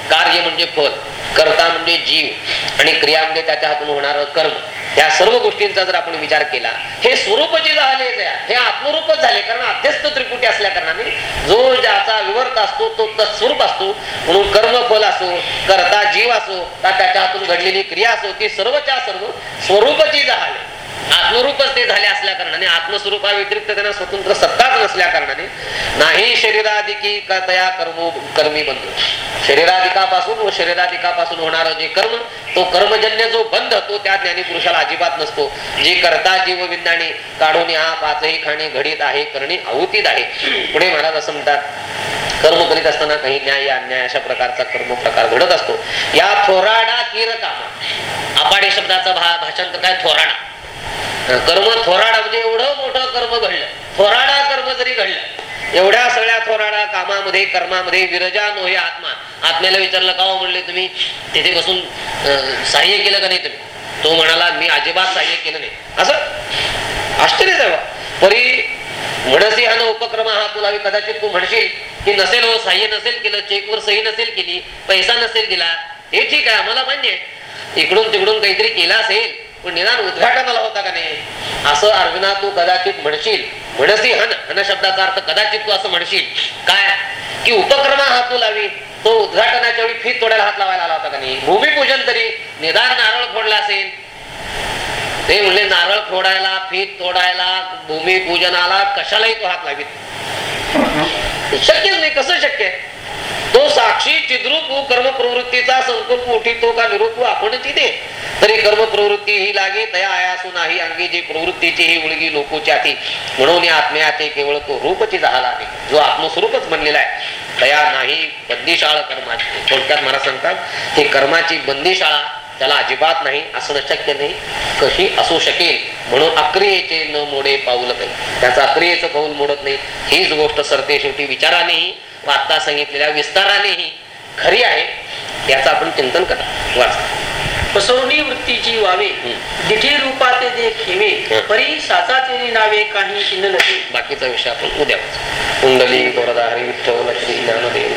कार्य म्हणजे फल. कर्ता म्हणजे जीव आणि क्रिया म्हणजे त्याच्या हातून होणार कर्म. या सर्व गोष्टींचा जर आपण विचार केला हे स्वरूप जे झाले हे आत्मरूपच झाले कारण अध्यस्त त्रिकुटी असल्या कारणाने जो ज्याचा विवर्त असतो तो तत्स्वरूप असतो. म्हणून कर्म फल असो करता जीव असो का त्याच्या हातून घडलेली क्रिया असो ती सर्वच्या सर्व स्वरूपची झाले. आत्मरूपच ते झाले असल्या कारणाने आत्मस्वरूपा व्यतिरिक्त त्यांना स्वतंत्र सत्ताच नसल्या कारणाने नाही शरीराधिकी तया कर्म कर्मी बनतो शरीराधिकापासून व शरीराधिकापासून होणारा जे कर्म तो कर्मजन्य जो बंध तो त्या ज्ञानी पुरुषाला अजिबात नसतो. जे करता जीव विज्ञानी काढून हा पाचही खाणे घडीत आहे करणे अवतीत आहे. पुढे महाराज असं म्हणतात कर्म करीत असताना काही न्याय अन्याय अशा प्रकारचा कर्म प्रकार घडत असतो. या थोराडा किरकामा. अपाडे शब्दाचा भा भाषांतर काय? थोराडा. कर्म थोराडा म्हणजे एवढं मोठं कर्म घडलं. थोराडा कर्म जरी घडलं एवढ्या सगळ्या थोराडा कामामध्ये कर्मामध्ये विरजा नोहे आत्मा. आत्म्याला विचारलं का म्हणले तुम्ही तिथे बसून सहाय्य केलं का नाही तुम्ही? तो म्हणाला मी अजिबात सहाय्य केलं नाही. असं? आश्चर्य आहे परी म्हणसी हा ना उपक्रम हा तुला कदाचित तू म्हणशील की नसेल हो सहाय्य नसेल केलं चेकवर सही नसेल केली पैसा नसेल दिला. हे ठीक आहे आम्हाला मान्य आहे. इकडून तिकडून काहीतरी केला असेल पण निदान उद्घाटनाला होता का नाही? असं अर्जुना तू कदाचित म्हणशील. म्हणसी हन हन शब्दाचा अर्थ कदाचित तू असं म्हणशील. काय? की उपक्रमा हातू लावी. तो उद्घाटनाच्या वेळी फीत तोडायला हात लावायला आला होता का नाही? भूमिपूजन तरी निदान नारळ फोडला असेल. ते म्हणले नारळ फोडायला फीत तोडायला भूमिपूजनाला कशालाही तो हात लावित. शक्यच नाही कसं शक्य? आहे तो साक्षी चिद्रूप कर्म प्रवृत्तीचा संकल्प उठितो का निरूप आपण तिथे. तरी कर्म प्रवृत्ती ही लागे तया आयासू नाही अंगी जी प्रवृत्तीची ही उलगी लोकोच्याती म्हणून या आत्म्याते केवळ तो रूपची झाला आहे. जो आत्मस्वरूपच बनलेला आहे. तया नाही बंदीशाळा कर्माची. थोडक्यात मला सांगतात ही कर्माची बंदीशाळा त्याला अजिबात नाही असणं शक्य नाही कशी असू शकेल. म्हणून अक्रियेचे न मोडे पाऊल काही त्याचं अक्रियेचं पाऊल मोडत नाही. हीच गोष्ट सरते शेवटी विचारानेही व आता सांगितलेल्या विस्तारानेही खरी आहे याचं आपण चिंतन करा. वाचा. फसवणी वृत्तीची वावे. दिठी रूपाते जे खेवे हं. परी साचाचे नावे काही चिन्ह नसे बाकीचा विषय आपण उद्या कुंडली गोरधारी विठ्ठल श्री ज्ञानदेव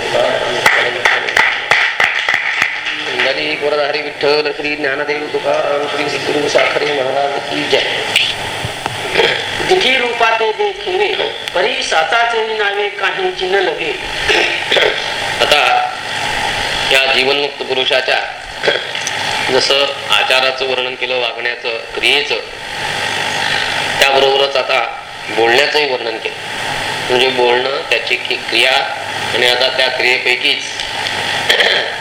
गोरधारी विठ्ठल श्री ज्ञानदेव तुकाराम श्री सिद्धू साखरे महाराज की जय. दिठी रूपाते ते हो, परी साताचे नावे काही चिन्ह लगे. आता या जीवनमुक्त पुरुषाच्या जसं आचाराचं वर्णन केलं वागण्याचं क्रियेचं त्याबरोबरच आता बोलण्याचंही वर्णन केलं. म्हणजे बोलणं त्याची क्रिया आणि आता त्या क्रियेपैकीच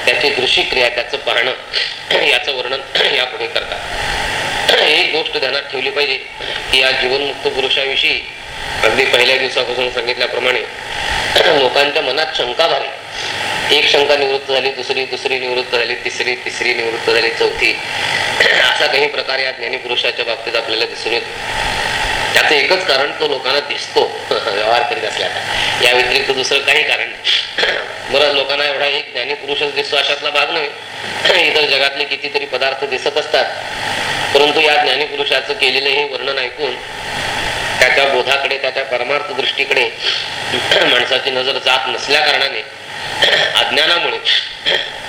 त्याची दृश्य क्रिया त्याचं पाहणं याचं वर्णन यापुढे करतात. एक गोष्ट ध्यानात ठेवली पाहिजे की या जीवनमुक्त पुरुषाविषयी अगदी पहिल्या दिवसापासून सांगितल्याप्रमाणे लोकांच्या मनात शंका झाली एक शंका निवृत्त झाली दुसरी दुसरी निवृत्त झाली तिसरी तिसरी निवृत्त झाली चौथी. असा काही प्रकार या ज्ञानीपुरुषाच्या बाबतीत आपल्याला दिसून येतो. त्याचं एकच कारण तो लोकांना दिसतो. व्यवहार करीत असल्याचा या व्यतिरिक्त दुसरं काही कारण नाही. बरं लोकांना एवढा एक ज्ञानी पुरुषच दिसतो अशातला भाग नव्हे. इतर जगातले कितीतरी पदार्थ दिसत असतात. परंतु या ज्ञानी पुरुषाचं केलेलं हे वर्णन ऐकून त्याच्या बोधाकडे त्याच्या परमार्थ दृष्टीकडे माणसाची नजर जात नसल्या कारणाने अज्ञानामुळे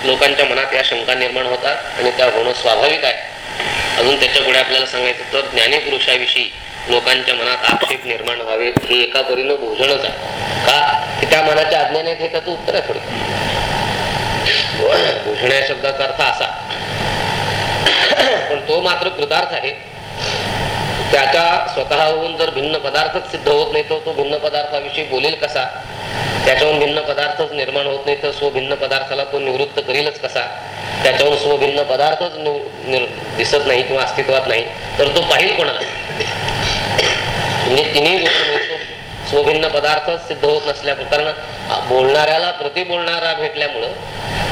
लोकांच्या मनात या शंका निर्माण होतात आणि त्या होणं स्वाभाविक आहे. अजून त्याच्या पुढे आपल्याला सांगायचं तर ज्ञानी पुरुषाविषयी लोकांच्या मनात आक्षेप निर्माण व्हावे हे एका परीनं भोजनच आहे का? की त्या मनाच्या अज्ञान आहेत हे त्याचं उत्तर आहे थोडं. भूषण या शब्दाचा अर्थ असा. पण तो मात्र कृतार्थ आहे. त्याच्या स्वतःहून जर भिन्न पदार्थच सिद्ध होत नाही तर तो भिन्न पदार्थाविषयी बोलेल कसा? त्याच्याहून भिन्न पदार्थच निर्माण होत नाही तर स्वभिन्न पदार्थाला तो निवृत्त करीलच कसा? त्याच्याहून स्वभिन्न पदार्थच निव- निर- दिसत नाही किंवा अस्तित्वात नाही. तर तो पाहिल कोणाला? म्हणजे तिन्ही गोष्टी स्वभिन्न पदार्थ सिद्ध होत नसल्या कारण बोलणाऱ्याला प्रति बोलणारा भेटल्यामुळं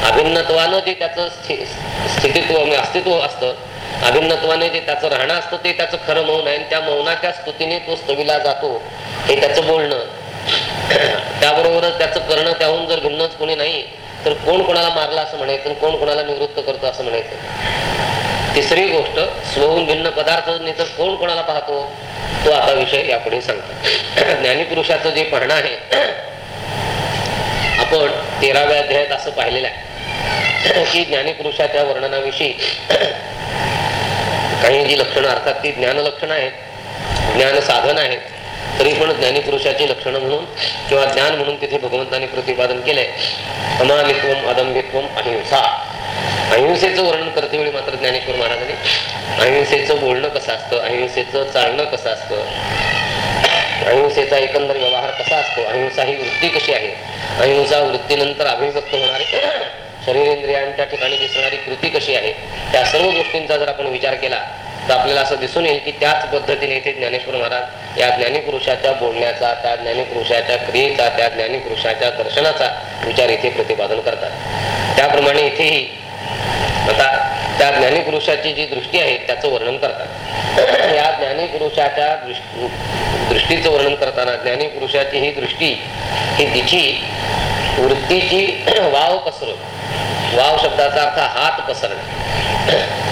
अभिन्नत्वानं जे त्याचं स्थि- स्थितित्व म्हणजे अस्तित्व असतं अभिन्नत्वाने जे त्याचं राहणं असतं ते त्याचं खरं मौन आहे. आणि त्या मौनाच्या स्तुतीने तो स्तविला जातो हे त्याचं बोलणं. त्याबरोबरच त्याचं करणं त्याहून जर भिन्नच कोणी नाही तर कोण कोणाला मारला असं म्हणायचं कोण कोणाला निवृत्त करतो असं म्हणायचं? तिसरी गोष्ट स्वहून भिन्न पदार्थ नाही तर कोण कोणाला पाहतो? तो आता विषय यापुढे सांगतो. ज्ञानीपुरुषाचं जे पाहणं आहे आपण तेराव्या अध्यायात असं पाहिलेलं आहे. की ज्ञानीपुरुषाच्या वर्णनाविषयी काही जी लक्षणं अर्थात ती ज्ञान लक्षणं आहेत ज्ञान साधन आहेत. तरी पण ज्ञानीपुरुषाची लक्षणं म्हणून किंवा ज्ञान म्हणून तिथे भगवंतांनी प्रतिपादन केलंय. अमानित्वम अदम्भित्वम अहिंसा. अहिंसेचं वर्णन करते वेळी मात्र ज्ञानेश्वर महाराजांनी. अहिंसेचं बोलणं कसं असतं? अहिंसेचं चालणं कसं असतं? अहिंसेचा एकंदर व्यवहार कसा असतो? अहिंसा ही वृत्ती कशी आहे? अहिंसा वृत्तीनंतर अभिव्यक्त होणारी शरीरेंद्रियांच्या ठिकाणी दिसणारी कृती कशी आहे? त्या सर्व गोष्टींचा जर आपण विचार केला तर आपल्याला असं दिसून येईल की त्याच पद्धतीने इथे ज्ञानेश्वर महाराज या ज्ञानीपुरुषाच्या बोलण्याचा त्या ज्ञानीपुरुषाच्या क्रियेचा त्या ज्ञानीपुरुषाच्या दर्शनाचा विचार इथे प्रतिपादन करतात. त्याप्रमाणे इथेही आता त्या ज्ञानीपुरुषाची जी दृष्टी आहे त्याचं वर्णन करतात. या ज्ञानीपुरुषाच्या दृष्टीचं वर्णन करताना ज्ञानीपुरुषाची ही दृष्टी ही तिची वृत्तीची वाव पसरून वाव शब्दाचा अर्थ हात पसरणे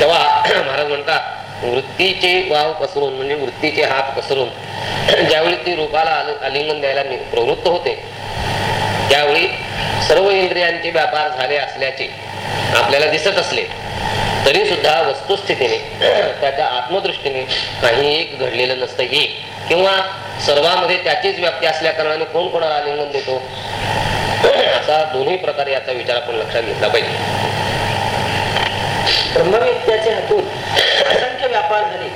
तेव्हा महाराज म्हणतात वृत्तीचे वाव पसरून म्हणजे वृत्तीचे हात पसरून ज्यावेळी ती रूपाला आलिंगन द्यायला प्रवृत्त होते त्यावेळी सर्व इंद्रियांचे व्यापार झाले असल्याचे आपल्याला दिसत असले तरी सुद्धा वस्तुस्थितीने त्याच्या आत्मदृष्टीने काही एक घडलेलं नसतं. हे किंवा सर्वांमध्ये त्याचीच व्याप्ती असल्या कारणाने कोण कोणाला आलिंगन देतो? असा दोन्ही प्रकारे याचा विचार आपण लक्षात घेतला पाहिजे. ब्रह्मवेत्याचे हातून असंख्य व्यापार झाले.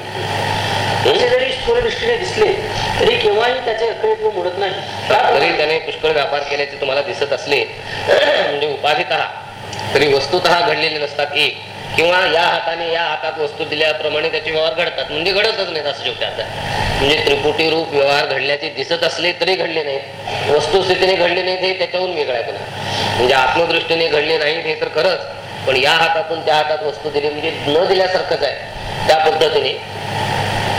हे जरी स्थूल दृष्टीने दिसले तरी केव्हाही त्याचे अखरित्व मोडत नाही. तरी त्याने पुष्कळ व्यापार केल्याचे तुम्हाला दिसत असले म्हणजे उपाधित तरी वस्तुत घडलेले नसतात एक. किंवा या हाताने या हातात वस्तू दिल्याप्रमाणे त्याचे व्यवहार घडतात म्हणजे घडतच नाहीत असं शेवटी आता. म्हणजे त्रिपुटी रूप व्यवहार घडल्याचे दिसत असले तरी घडले नाहीत. वस्तुस्थितीने घडले नाहीत हे त्याच्याहून वेगळं म्हणजे आत्मदृष्टीने घडले नाहीत हे तर खरंच. पण या हातातून त्या हातात वस्तू दिली म्हणजे न दिल्यासारखंच आहे. त्या पद्धतीने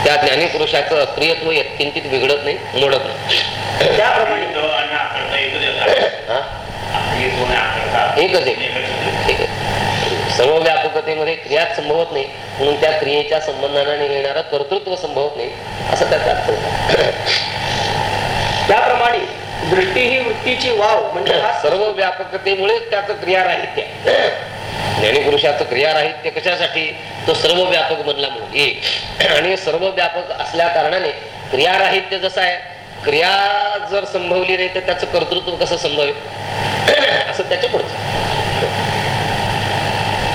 त्या ज्ञानी पुरुषाचं अप्रियत्व किंचित बिघडत नाही मोडत नाही. त्याप्रमाणे एकच एक. सर्व व्यापकतेमध्ये क्रियाच संभवत नाही म्हणून त्या क्रियेच्या संबंधाने येणारं कर्तृत्व संभवत नाही असं त्याचा अर्थ होता. त्याप्रमाणे दृष्टी ही वृत्तीची वाव म्हणजे हा सर्व व्यापकतेमुळेच त्याचं क्रियाराहित्य. ज्ञानीपुरुषाचं ते कशासाठी? तो सर्व व्यापक बनला म्हणून. एक. आणि सर्व व्यापक असल्या कारणाने क्रिया राहित्य जसं आहे क्रिया जर संभवली नाही तर त्याचं कर्तृत्व कसं संभवेल? असं त्याच्या पुढचं.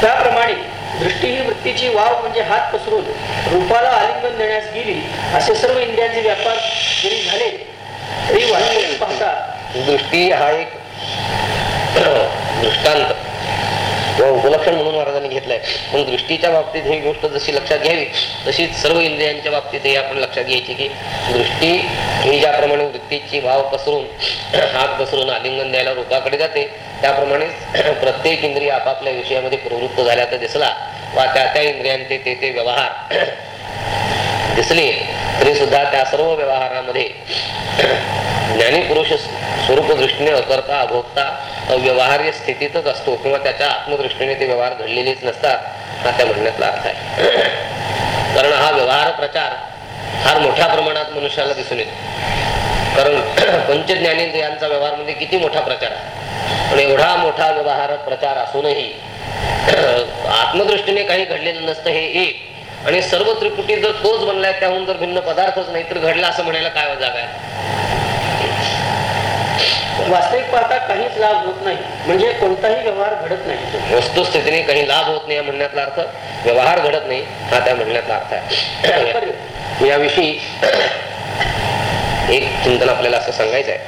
त्याप्रमाणे दृष्टी ही वृत्तीची वाव म्हणजे हात पसरून रूपाला आलिंगन देण्यास गेली असे सर्व इंडियाचे व्यापार जरी झाले तरी वास्तविक पाहता दृष्टी हा एक दृष्टांत. उपलक्षण म्हणून महाराजांनी घेतलंय. पण दृष्टीच्या बाबतीत ही गोष्ट जशी लक्षात घ्यावी तशीच सर्व इंद्रियांच्या बाबतीतही आपण लक्षात घ्यायची की दृष्टी ही ज्याप्रमाणे वृत्तीची भाव पसरून हात पसरून आलिंगन द्यायला रूपाकडे जाते त्याप्रमाणेच प्रत्येक इंद्रिय आपापल्या विषयामध्ये प्रवृत्त झाल्याचा दिसला वा त्या त्या इंद्रियांचे ते ते व्यवहार दिसले तरी सुद्धा त्या सर्व व्यवहारामध्ये ज्ञानीपुरुष स्वरूप दृष्टीने अकर्ता अभोक्ता व्यवहार्य स्थितीतच असतो किंवा त्याच्या आत्मदृष्टीने ते व्यवहार घडलेलेच नसतात हा त्या म्हणण्यातला अर्थ आहे. कारण हा व्यवहार प्रचार फार मोठ्या प्रमाणात मनुष्याला दिसून येतो. कारण पंचज्ञानेंद्रियांचा व्यवहार म्हणजे किती मोठा प्रचार आहे? पण एवढा मोठा व्यवहार प्रचार असूनही आत्मदृष्टीने काही घडलेलं नसतं हे एक. आणि सर्व त्रिपुटी जर तोच बनलाय त्याहून जर भिन्न पदार्थच नाही तर घडला असं म्हणायला काय जागा आहे वास्तविक पाहता काहीच लाभ होत नाही. म्हणजे कोणताही व्यवहार घडत नाही. वस्तुस्थितीने काही लाभ होत नाही या म्हणण्यातला अर्थ. व्यवहार घडत नाही हा त्या म्हणण्यातला अर्थ आहे. याविषयी एक चिंतन आपल्याला असं सांगायचं आहे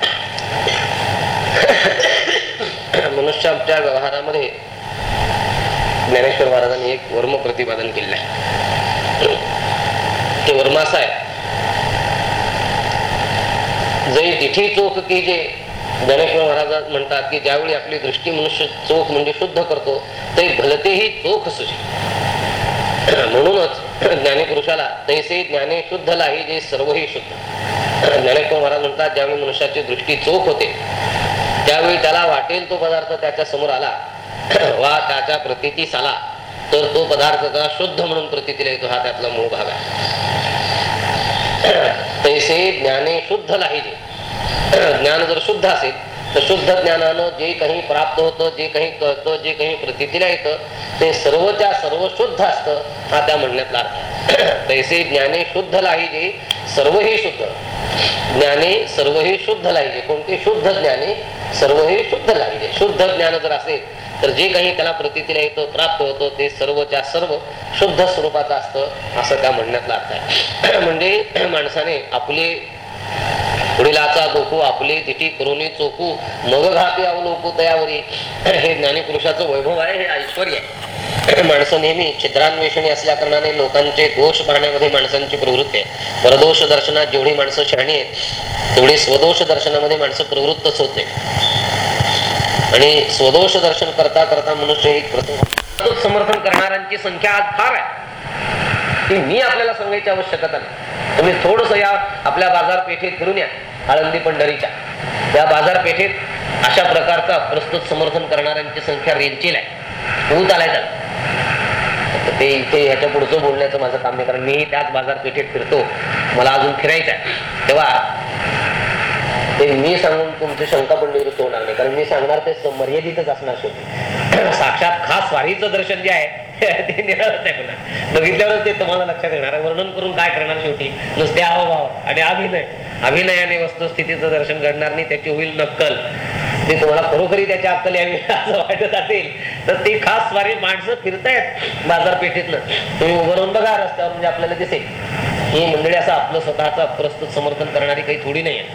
मनुष्याच्या व्यवहारामध्ये ज्ञानेश्वर महाराजांनी एक वर्म प्रतिपादन केलेलं आहे. ते वर्म असं आहे. जै तिठी चोख की जे ज्ञानेश्वर महाराज म्हणतात की ज्यावेळी आपली दृष्टी मनुष्य चोख म्हणजे शुद्ध करतो ते भलतेही चोख सुचे म्हणूनच ज्ञानीपुरुषाला तैसे ज्ञाने शुद्ध लाही जे सर्वही शुद्ध. ज्ञानेश्वर महाराज म्हणतात ज्यावेळी मनुष्याची दृष्टी चोख होते त्यावेळी त्याला वाटेल तो पदार्थ त्याच्यासमोर आला वा त्याच्या प्रतीतीस आला तर तो पदार्थ त्याला शुद्ध म्हणून प्रतीतीला येतो हा त्यातला मूळ भाग आहे. तैसे ज्ञाने शुद्ध लाहिजे ज्ञान जर शुद्ध असेल तर शुद्ध ज्ञानानं जे काही प्राप्त होतं जे काही कळतं जे काही प्रतितीला येतं ते सर्वच्या सर्व शुद्ध असतं हा त्या म्हणण्यातला अर्थ तैसे ज्ञाने शुद्ध लाहिजे सर्वही शुद्ध. ज्ञाने सर्वही शुद्ध लाहिजे. कोणते शुद्ध ज्ञाने? सर्वही शुद्ध लाहिजे. शुद्ध ज्ञान जर असेल तर जे काही त्याला प्रतितीला येतं प्राप्त होतं ते सर्वच्या सर्व शुद्ध स्वरूपाचं असतं असं त्या म्हणण्यातला अर्थ आहे. म्हणजे माणसाने आपले पुढीलाचा दोखू आपली तिठी करुणी चोकू मग घापी अवलोकू तयावरी. हे ज्ञानीपुरुषाचं वैभव आहे हे ऐश्वर आहे. माणसं नेहमी छिद्रान्वेषणी असल्या कारणाने लोकांचे दोष पाहण्यामध्ये माणसांची प्रवृत्ती आहे. परदोष दर्शनात जेवढी माणसं शहाणी आहेत तेवढी स्वदोष दर्शनामध्ये माणसं प्रवृत्तच होते आणि स्वदोष दर्शन करता करता मनुष्य एक प्रथम समर्थन करणाऱ्यांची संख्या आज फार आहे. ते मी आपल्याला सांगायची आवश्यकता नाही. तुम्ही थोडस या आपल्या बाजारपेठेत फिरून या आळंदी पंढरीच्या. या बाजारपेठेत अशा प्रकारचा प्रस्तुत समर्थन करणाऱ्यांची संख्या रेंचील आहे. ऊत आलाय त्याला ते इथे ह्याच्या पुढचं बोलण्याचं माझं काम नाही कारण मी त्याच बाजारपेठेत फिरतो. मला अजून फिरायचं आहे. तेव्हा ते मी सांगून तुमची शंका पण निवृत्त होणार नाही. कारण मी सांगणार ते मर्यादितच असणार शेवटी. साक्षात खास स्वारीचं दर्शन जे आहे ते निराळच आहे पुन्हा. बघितल्यावर ते तुम्हाला लक्षात येणार वर्णन करून काय करणार शेवटी? नुसते अहोभाव आणि अभिनय. अभिनयाने वस्तुस्थितीचं दर्शन घडणार नाही त्याची होईल नक्कल. ते तुम्हाला खरोखरी त्याची अक्कल यावी असं वाटत असेल तर ती खास स्वारी माणसं फिरतायत बाजारपेठेतनं. तुम्ही उभं राहून बघा रस्त्यावर म्हणजे आपल्याला दिसेल. ही मंडळी असं आपलं स्वतःचा प्रस्त समर्थन करणारी काही थोडी नाही आहे.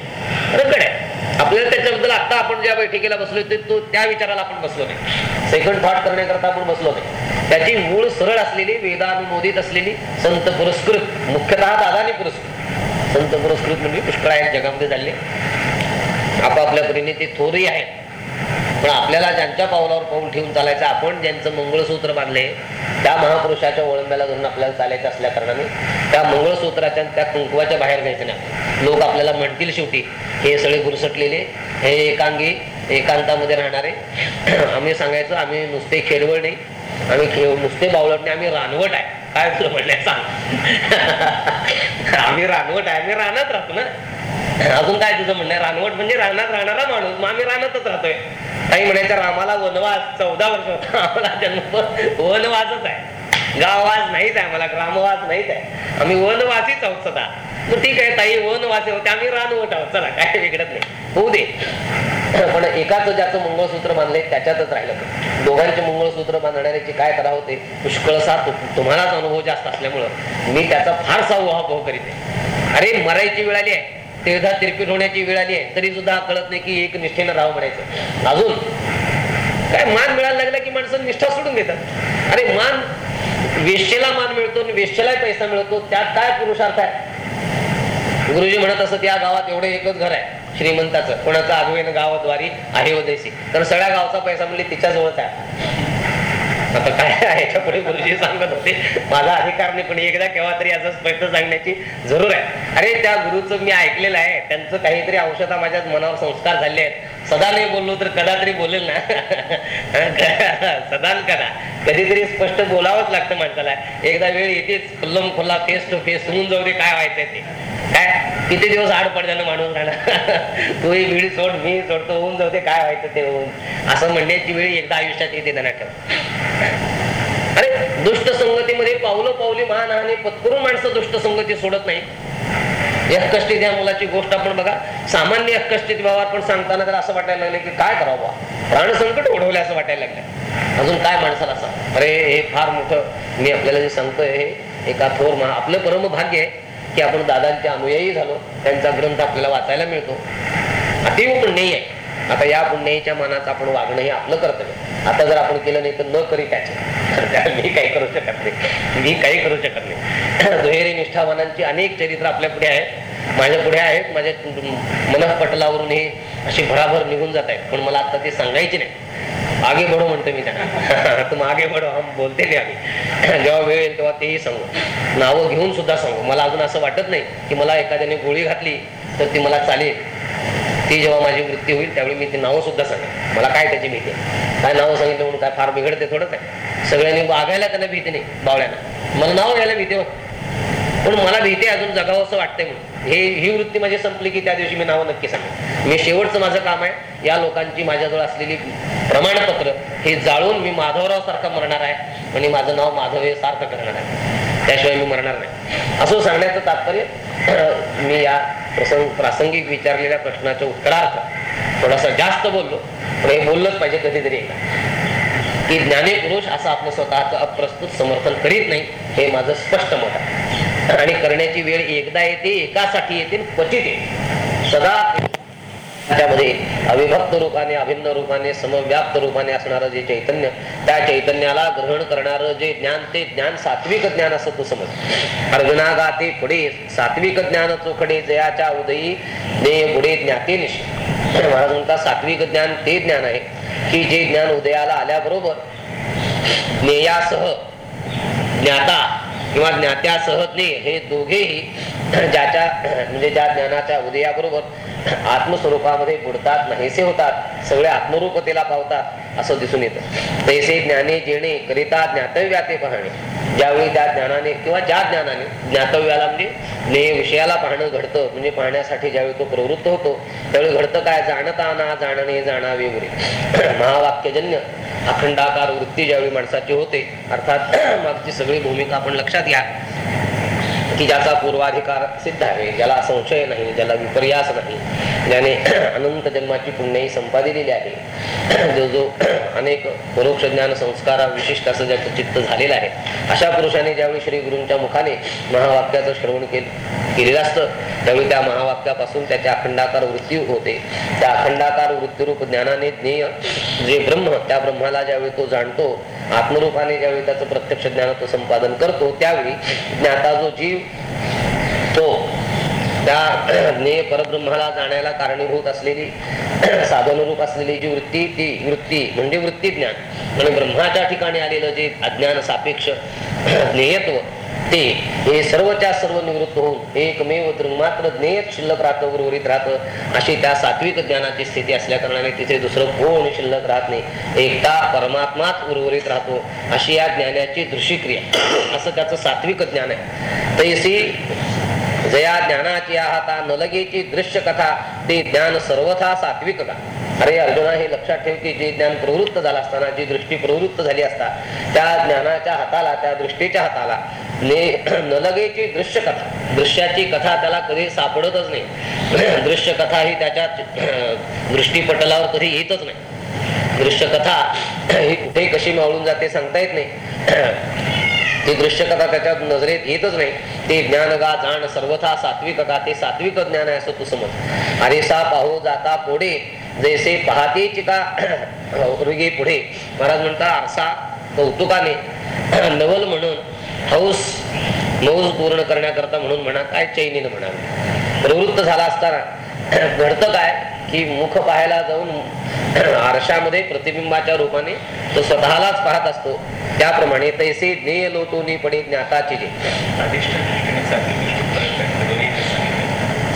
आहे. आपल्याला त्याच्याबद्दल आता आपण ज्या बैठकीला बसलो ते तो त्या विचाराला आपण बसलो नाही. सेकंड थॉट करण्याकरता आपण बसलो नाही. त्याची मूळ सरळ असलेली वेदानुमोदित असलेली संत पुरस्कृत मुख्यतः दादानी पुरस्कृत. संत पुरस्कृत म्हणजे पुष्कळ आहेत जगामध्ये झाले आपापल्या परीने ते थोरही आहेत. पण आपल्याला ज्यांच्या पावलावर पाऊल ठेवून चालायचं आपण ज्यांचं मंगळसूत्र बांधले त्या महापुरुषाच्या ओळंब्याला धरून आपल्याला चालायचं असल्या कारणाने त्या मंगळसूत्राच्या त्या कुंकवाच्या बाहेर जायचं नाही. लोक आपल्याला म्हणतील शेवटी हे सगळे गुरसटलेले हे एकांगी एकांतामध्ये राहणारे आम्ही सांगायचं आम्ही नुसते खेळवळ नाही आम्ही खेळ नुसते बावळट नाही आम्ही रानवट आहे. काय तुला म्हणलंय सांग? आम्ही रानवट आहे आम्ही रानात राहतो ना. अजून काय तुझं म्हणणं आहे? रानवट म्हणजे रानात राहणारा माणूस. मग आम्ही रानातच राहतोय. काही म्हणायचं रामाला वनवास चौदा वर्ष होता. आम्हाला जन्म वनवासच आहे. गाववास नाहीच आहे मला ग्रामवास नाहीच आहे. आम्ही वनवासीच आहोत सदा. मग ठीक आहे ताई वनवासी होते. आम्ही रानवट आहोत. चला काय बिघडत नाही. होऊ दे. पण एकाच ज्याचं मंगळसूत्र बांधले त्याच्यातच राहिलं दोघांचे मंगळसूत्र बांधणाऱ्याची काय करा होते? पुष्कळसा तु- तुम्हालाच अनुभव जास्त असल्यामुळं मी त्याचा फारसा उहापोह करीत आहे. अरे मरायची वेळ आली आहे. तेवढा तिरपीट होण्याची वेळ आली आहे तरी सुद्धा कळत नाही की एक निष्ठेनं राहावं म्हणायचं. अजून काय मान मिळायला लागला की माणसं निष्ठा सोडून देतात? अरे मान वेश्येला मान मिळतो आणि वेश्येला पैसा मिळतो त्यात काय पुरुषार्थ आहे? गुरुजी म्हणत असत या गावात एवढं एकच घर आहे श्रीमंताचं. कोणाचं आगवेन गावाद्वारी आहे व देशी तर सगळ्या गावचा पैसा म्हणजे तिच्याजवळच आहे. आता काय याच्यापुढे गुरुजी सांगत होते माझा अधिकार नाही पण एकदा केव्हा तरी याचा स्पष्ट सांगण्याची जरूर आहे. अरे त्या गुरुचं मी ऐकलेलं आहे. त्यांचं काहीतरी औषधा माझ्या मनावर संस्कार झाले आहेत. सदा नाही बोललो तर कदा तरी बोलेल ना. सदान कदा कधीतरी स्पष्ट बोलावंच लागतं माणसाला. एकदा वेळ येतेच खुल्लम खुल्ला फेस टू फेस होऊन जाऊ दे काय व्हायचंय ते. काय किती दिवस आड पडल्यानं माणूस राहणार? तूही बिडी सोड मी सोडतो होऊन जाऊ दे काय व्हायचं ते होऊन. असं म्हणण्याची वेळ एकदा आयुष्यात येते त्यांना ठेव. अरे दुष्ट संगतीमध्ये पावलं पावली मानहानी पत्करून माणसं दुष्ट संगती सोडत नाही एककष्टीत या मुलाची गोष्ट आपण बघा. सामान्य एककष्टीत व्यवहार पण सांगताना तर असं वाटायला लागलं की काय करावं बा प्राण संकट ओढवले असं वाटायला लागलं अजून काय माणसाला असं अरे हे फार मोठं मी आपल्याला जे सांगतोय हे एका थोर मा आपलं परम भाग्य आहे की आपण दादांचे अनुयायी झालो. त्यांचा ग्रंथ आपल्याला वाचायला मिळतो. अतिव पुण्य आहे. आता या पुण्याच्या मनाचं आपण वागणं हे आपलं कर्तव्य. आता जर आपण केलं नाही तर न करी त्याचे. तर त्याला मी काही करू शकत नाही. मी काही करू शकत नाही. दुहेरी निष्ठावानांची अनेक चरित्र आपल्या पुढे आहेत. माझ्या पुढे आहेत. माझ्या मनःपटलावरून हे अशी भराभर निघून जात आहेत. पण मला आता ते सांगायची नाही. आगे बडो म्हणतो मी त्यांना. तुम आगे बडो हम बोलते नाही आम्ही. जेव्हा वेळ येईल तेव्हा तेही सांगू. नावं घेऊन सुद्धा सांगू. मला अजून असं वाटत नाही की मला एखाद्याने गोळी घातली तर ती मला चालेल. ती जेव्हा माझी वृत्ती होईल त्यावेळी मी ती नावं सुद्धा सांगेन. मला काय त्याची भीती आहे? काय नावं सांगितलं म्हणून काय फार बिघडते थोडंच आहे. सगळ्यांनी वागायला त्यांना भीती नाही बावळ्यांना. मला नाव घ्यायला भीती होत पण मला भीती आहे अजून जगावं असं वाटतंय म्हणून. हे ही वृत्ती माझी संपली की त्या दिवशी मी नावं नक्की सांगेन. मी शेवटचं माझं काम आहे या लोकांची माझ्याजवळ असलेली प्रमाणपत्र हे जाळून मी माधवराव सारखं मरणार आहे. आणि माझं नाव माधव हे सारखं करणार आहे. त्याशिवाय मी मरणार नाही. असं सांगण्याचं तात्पर्य मी या प्रसंग प्रासंगिक विचारलेल्या प्रश्नाच्या उत्तरार्थ थोडासा जास्त बोललो पण हे बोललंच पाहिजे कधीतरी एकदा. की ज्ञाने पुरुष असं आपलं स्वतःचं अप्रस्तुत समर्थन करीत नाही हे माझं स्पष्ट मत आहे. आणि करण्याची वेळ एकदा येते एकासाठी येते क्वचित येते. सदा त्यामध्ये अविभक्त रूपाने अभिन्न रूपाने समव्याप्त रूपाने असणारं जे चैतन्य त्या चैतन्याला ग्रहण करणारं जे ज्ञान ते ज्ञान सात्विक ज्ञान असं तू समज. अर्जुनागाते पुढे सात्विक ज्ञान चोखडे जयाच्या उदयी ने पुढे ज्ञाते निश महाराज म्हणतात सात्विक ज्ञान ते ज्ञान आहे की जे ज्ञान उदयाला आल्याबरोबर ज्ञेयासह ज्ञाता किंवा ज्ञात्यासह ज्ञेय हे दोघेही ज्याच्या म्हणजे ज्या ज्ञानाच्या उदयाबरोबर आत्मस्वरूपामध्ये बुडतात नाहीसे होतात सगळे आत्मरूपतेला पावतात. असं दिसून येतं. तैसे ज्ञाने जेणे करिता ज्ञातव्याते पाहणे. ज्यावेळी त्या ज्ञानाने किंवा ज्या ज्ञानाने ज्ञातव्याला म्हणजे ज्ञेय विषयाला पाहणं घडतं म्हणजे पाहण्यासाठी ज्यावेळी तो प्रवृत्त होतो त्यावेळी घडतं काय? जाणता ना जाणणे जाणावे वगैरे महावाक्यजन्य अखंडाकार वृत्ती ज्यावेळी माणसाची होते अर्थात मागची सगळी भूमिका आपण लक्षात घ्या. की ज्याचा पूर्वाधिकार सिद्ध आहे ज्याला संशय नाही ज्याला विपर्यास नाही ज्याने अनंत जन्माची पुण्याही संपादिलेली आहे. जो जो अनेक परोक्ष ज्ञान संस्कारा विशिष्ट असं ज्याचं चित्त झालेलं आहे. अशा पुरुषाने ज्यावेळी श्री गुरूंच्या मुखाने महावाक्याचं श्रवण केलेलं असतं त्यावेळी त्या महावाक्यापासून त्याच्या अखंडाकार वृत्ती होते. त्या अखंडाकार वृत्तीरूप ज्ञानाने ज्ञेय जे ब्रह्म त्या ब्रह्माला ज्यावेळी तो जाणतो आत्मरूपाने ज्यावेळी त्याचं प्रत्यक्ष ज्ञानाचं संपादन करतो त्यावेळी ज्ञाता जो जीव तो त्या ज्ञेय परब्रह्माला जाण्याला कारणीभूत असलेली साधनरूप असलेली जी वृत्ती ती वृत्ती म्हणजे वृत्ती ज्ञान आणि म्हणजे ब्रह्माच्या ठिकाणी आलेलं जे अज्ञान सापेक्ष ज्ञेयत्व ते हे सर्वच्या सर्व निवृत्त होऊन एकमेव दृंगमात्र ज्ञेय शिल्लक राहतं उर्वरित राहतं. अशी त्या सात्विक ज्ञानाची स्थिती असल्या कारणाने तिथे दुसरं कोण शिल्लक राहत नाही. एकता परमात्माच उर्वरित राहतो अशी या ज्ञानाची दृश्यक्रिया असं त्याचं सात्विक ज्ञान आहे. तैसी जया ज्ञानाची आहाता नलगेची दृश्य कथा ते ज्ञान सर्वथा सात्विक का अरे अर्जुना हे लक्षात ठेव की जे ज्ञान प्रवृत्त झालं असताना जी दृष्टी प्रवृत्त झाली असता त्या ज्ञानाच्या हाताला त्या दृष्टीच्या हाताला ने नलगेची दृश्य कथा दृश्याची कथा त्याला कधी सापडतच नाही. दृश्य कथा ही त्याच्या दृष्टीपटलावर कधी येतच नाही. दृश्य कथा ही कुठे कशी मावळून जाते सांगता येत नाही. ती दृश्य कथा त्याच्या नजरेत येतच नाही. ते ज्ञान गा जाण सर्वथा सात्विक का ते सात्विक ज्ञान आहे असं तू समज. अरे सा पाहू जाता पुढे जैसे पाहते चिका ऋगे पुढे. महाराज म्हणता आरसा कौतुकाने नवल म्हणून हौस मौज पूर्ण करण्याकरता म्हणून म्हणा काय चैनीनं म्हणा प्रवृत्त झाला असताना घडतं काय की मुख पाहायला जाऊन आरशामध्ये प्रतिबिंबाच्या रूपाने तो स्वतःलाच पाहत असतो. त्याप्रमाणे तैसे ज्ञेय लोटोनी पडे ज्ञाताची जे.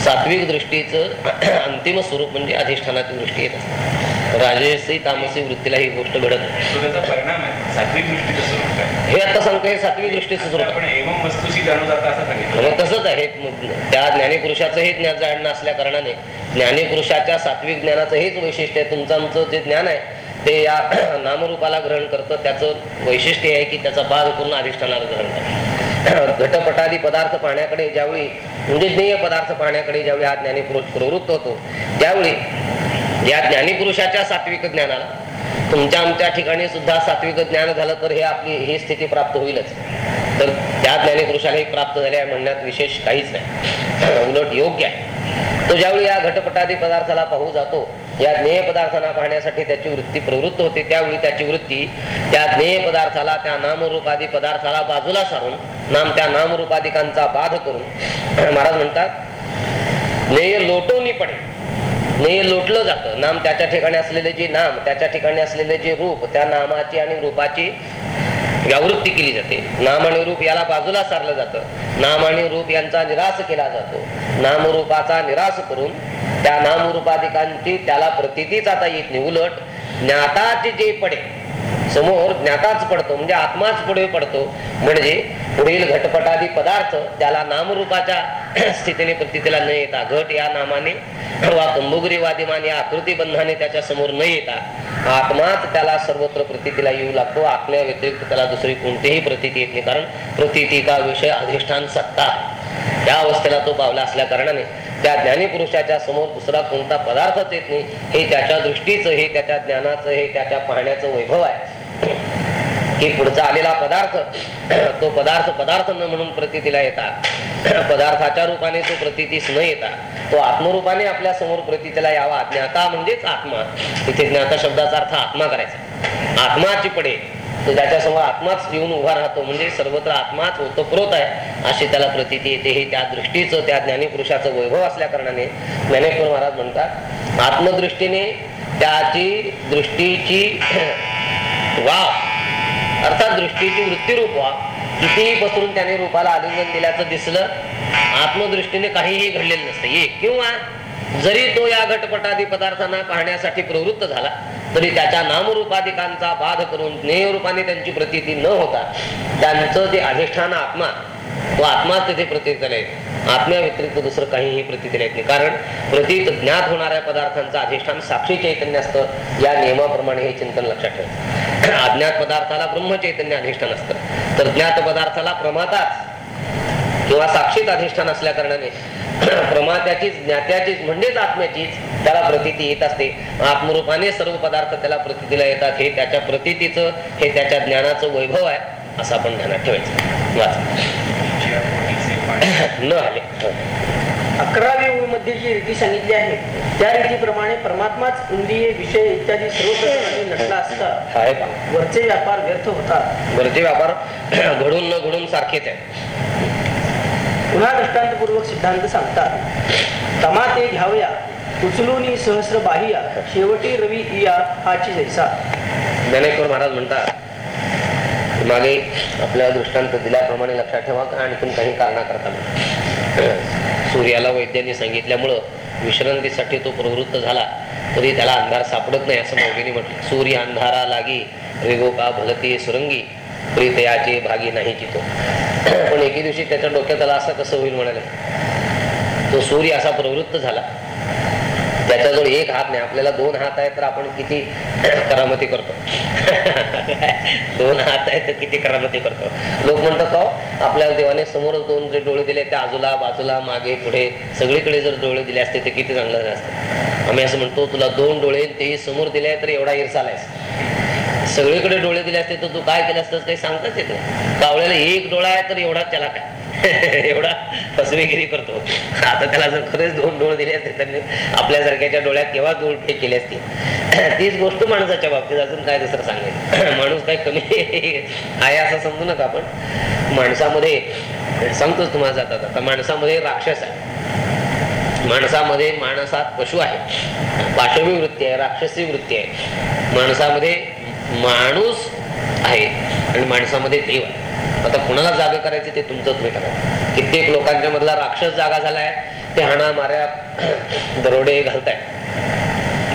सात्विक दृष्टीचं अंतिम स्वरूप म्हणजे अधिष्ठानाची दृष्टी येत. असते राजसी तामसी वृत्तीला ही गोष्ट घडत हे आता सांगतो हे सात्विक दृष्टीचं स्वरूप तसंच आहे. त्या ज्ञानीपुरुषाचं हे ज्ञान जाणणं असल्या कारणाने ज्ञानीपुरुषाच्या सात्विक ज्ञानाचं हेच वैशिष्ट्य आहे. तुमचं आमचं जे ज्ञान आहे ते या नामरूपाला ग्रहण करतं. त्याचं वैशिष्ट्य आहे की त्याचा बाध करून अधिष्ठानाला ग्रहण करतं. घटपटादी पदार्थ पाहण्याकडे ज्यावेळी म्हणजे ज्ञेय पदार्थ पाहण्याकडे ज्यावेळी हा ज्ञानीपुरुष प्रवृत्त होतो त्यावेळी या ज्ञानीपुरुषाच्या सात्विक ज्ञानाला तुमच्या आमच्या ठिकाणी सुद्धा सात्विक ज्ञान झालं तर हे आपली ही स्थिती प्राप्त होईलच. तर त्या ज्ञानीपुरुषालाही प्राप्त झाले म्हणण्यात विशेष काहीच नाही. उलट योग्य आहे. तो ज्यावेळी या घटपटादी पदार्थाला पाहू जातो या ज्ञेय पदार्थांना पाहण्यासाठी त्याची वृत्ती प्रवृत्त होते. त्यावेळी त्याची वृत्ती त्या ज्ञेय पदार्थाला त्या नामरूपादी पदार्थाला बाजूला सारून नाम त्या नामरूपादिकांचा बाध करून महाराज म्हणतात ज्ञेय लोटवणी पडे ज्ञेय लोटलं जातं. नाम त्याच्या ठिकाणी असलेले जे नाम त्याच्या ठिकाणी असलेले जे रूप त्या नामाची आणि रूपाची व्यावृत्ती केली जाते. नाम आणि रूप याला बाजूला सारलं जातं. नाम आणि रूप यांचा निराश केला जातो. नामरूपाचा निराश करून त्या नामरूपाधिकांची त्याला प्रतितीच आता येत नाही. उलट ज्ञाताचे जे पडे समोर ज्ञाताच पडतो म्हणजे आत्माच पुढे पडतो. म्हणजे पुढील घटपटादी पदार्थ त्याला नामरूपाच्या स्थितीने प्रतितीला न येता घट या नामाने वा कंबुगरी वादिमान या आकृती बंधाने त्याच्यासमोर न येता आत्माच त्याला सर्वत्र प्रतितीला येऊ लागतो. आपल्या व्यतिरिक्त त्याला दुसरी कोणतीही प्रतीती येत नाही कारण प्रतीतीचा विषय अधिष्ठान सत्ता या अवस्थेला तो पावला असल्या कारणाने त्या ज्ञानी पुरुषाच्या समोर दुसरा कोणता पदार्थच येत नाही हे त्याच्या दृष्टीचं हे त्याच्या ज्ञानाचं हे त्याच्या पाहण्याचं वैभव आहे. की पुढचा आलेला पदार्थ तो पदार्थ पदार्थ न म्हणून प्रतीतीला येतात. पदार्थाच्या रूपाने तो प्रतीतीस न येता तो आत्मरूपाने आपल्यासमोर प्रतीतीला यावा. ज्ञाता म्हणजेच आत्मा. इथे ज्ञाता शब्दाचा अर्थ आत्मा करायचा. आत्माची पडे. तो त्याच्यासमोर आत्माच येऊन उभा राहतो. म्हणजे सर्वत्र आत्माच ओतप्रोत आहे अशी त्याला प्रतीती येते. हे त्या दृष्टीचं त्या ज्ञानीपुरुषाचं वैभव असल्या कारणाने ज्ञानेश्वर महाराज म्हणतात आत्मदृष्टीने त्याची दृष्टीची वा अर्थात दृष्टीची वृत्तीरूप वा कितीही पसरून त्याने रूपाला आलिंगन दिल्याचं दिसलं आत्मदृष्टीने काहीही घडलेलं नसतं. एक किंवा जरी तो या घटपटादी पदार्थांना पाहण्यासाठी प्रवृत्त झाला तरी त्याच्या नामरूपाधिकांचा बाध करून ज्ञेयरूपाने त्यांची प्रती न होता त्यांचं जे अधिष्ठान आत्मा तो आत्मा तिथे प्रतीत येतो आत्म्या व्यतिरिक्त दुसरं काहीही प्रतीत येत नाही. कारण प्रतीत ज्ञात होणाऱ्या पदार्थांचं अधिष्ठान साक्षी चैतन्य असतं. या नियमाप्रमाणे हे चिंतन लक्षात ठेवतं अज्ञात पदार्थाला ब्रह्मचैतन्य अधिष्ठान असतं. तर ज्ञात पदार्थाला प्रमाताच किंवा साक्षीत अधिष्ठान असल्या कारणाने प्रमात्याचीच ज्ञात्याचीच म्हणजेच आत्म्याचीच त्याला प्रतीती येत असते. आत्मरूपाने सर्व पदार्थ त्याला प्रतीतीला येतात. हे त्याच्या प्रतीतीचं हे त्याच्या ज्ञानाचं वैभव आहे असं आपण ध्यानात ठेवायचं. वाच. न आले. अकरावी ओळीमध्ये जी रीती सांगितली आहे त्या रीतीप्रमाणे परमात्माच इंद्रिय विषय इत्यादी सर्व नटला असता का वरचे व्यापार व्यर्थ होतात. गरजे व्यापार घडून न घडून सारखेच आहे. पुन्हा दृष्टांतपूर्वक सिद्धांत सांगतात. तमा ते घ्यावया उचलून सहस्र बाहिया शेवटी रवी इया हाची जैसा. ज्ञानेश्वर महाराज म्हणतात मागे आपल्या दृष्टांत दिल्याप्रमाणे लक्षात ठेवा का आणखीन काही कारणाकरता सूर्याला वैद्यांनी सांगितल्यामुळं विश्रांतीसाठी तो प्रवृत्त झाला तरी त्याला अंधार सापडत नाही असं मौलीने म्हटलं. सूर्य अंधारा लागी रेगोका भलती सुरंगी प्रीतयाचे भागी नाही चितो पण एके दिवशी त्याच्या डोक्यातला असं कसं होईल म्हणाले. तो सूर्य असा प्रवृत्त झाला. त्याच्याजवळ एक हात नाही आपल्याला दोन हात आहे तर आपण किती करामती करतो? दोन हात आहे तर किती करामती करतो? लोक म्हणतात "अहो, आपल्याला देवाने समोरच दोन जे डोळे दिले त्या आजूला बाजूला मागे पुढे सगळीकडे जर डोळे दिले असते ते किती चांगलं असते. आम्ही असं म्हणतो तुला दोन डोळे तेही समोर दिले तर एवढा इरसालायस सगळीकडे डोळे दिले असते तर तू काय केलं असतं काही सांगताच येत नाही. कावळ्याला एक डोळा आहे तर एवढा त्याला काय? एवढा फसवेगिरी करतो. आता त्याला जर खरेच दोन डोळे दिले असते त्यांनी आपल्यासारख्याच्या डोळ्यात केव्हा दोन फेक केले असते? तीच गोष्ट माणसाच्या बाबतीत अजून काय दुसरं सांगेल? माणूस काय कमी आहे असं समजू नका आपण. माणसामध्ये सांगतोच तुम्हाला जातात आता माणसामध्ये राक्षस आहे. माणसामध्ये माणसात पशु आहे. पाशवी वृत्ती आहे राक्षसी वृत्ती आहे. माणसामध्ये माणूस आहे आणि माणसामध्ये देव आहे. आता कुणाला जागा करायचे ते तुमचं तुम्ही करा कित्येक लोकांच्या मधला राक्षस जागा झालाय ते हाणा माऱ्या दरोडे घालताय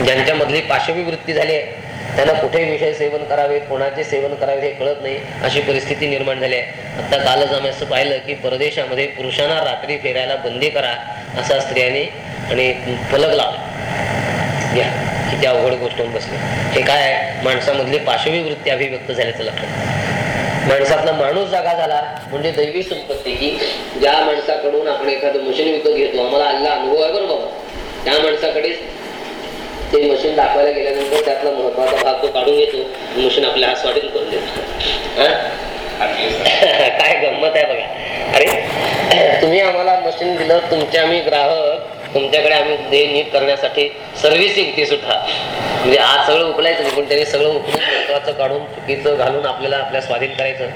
ज्यांच्या मधली पाशवी वृत्ती झाली आहे त्यांना कुठे विषय सेवन करावे कोणाचे सेवन करावे हे कळत नाही अशी परिस्थिती निर्माण झाली आहे. आता कालच आम्ही असं पाहिलं की परदेशामध्ये पुरुषांना रात्री फिरायला बंदी करा असा स्त्रियांनी आणि फलक लावला. घ्या किती अवघड गोष्ट होऊन बसली. हे काय माणसामधली पाशवी वृत्ती अभिव्यक्त झाल्याचं लक्षात माणसातला माणूस जागा झाला म्हणजे दैवी संपत्ती की ज्या माणसाकडून आपण एखादं मशीन विकत घेतो आम्हाला आलेला अनुभव आहे बरोबर त्या माणसाकडे ते मशीन दाखवायला गेल्यानंतर त्यातला महत्त्वाचा भाग तो काढून घेतो. मशीन आपल्या हात वाटेल करून देतो. हा? काय गंमत आहे बघा. अरे तुम्ही आम्हाला मशीन दिलं तुमचे आम्ही ग्राहक तुमच्याकडे आम्ही ते नीट करण्यासाठी सर्व्हिसिंग ती सुद्धा. म्हणजे आज सगळं उकलायचं नाही पण त्यांनी सगळं उकलून महत्वाचं काढून चुकीचं घालून आपल्याला आपल्या स्वाधीन करायचं.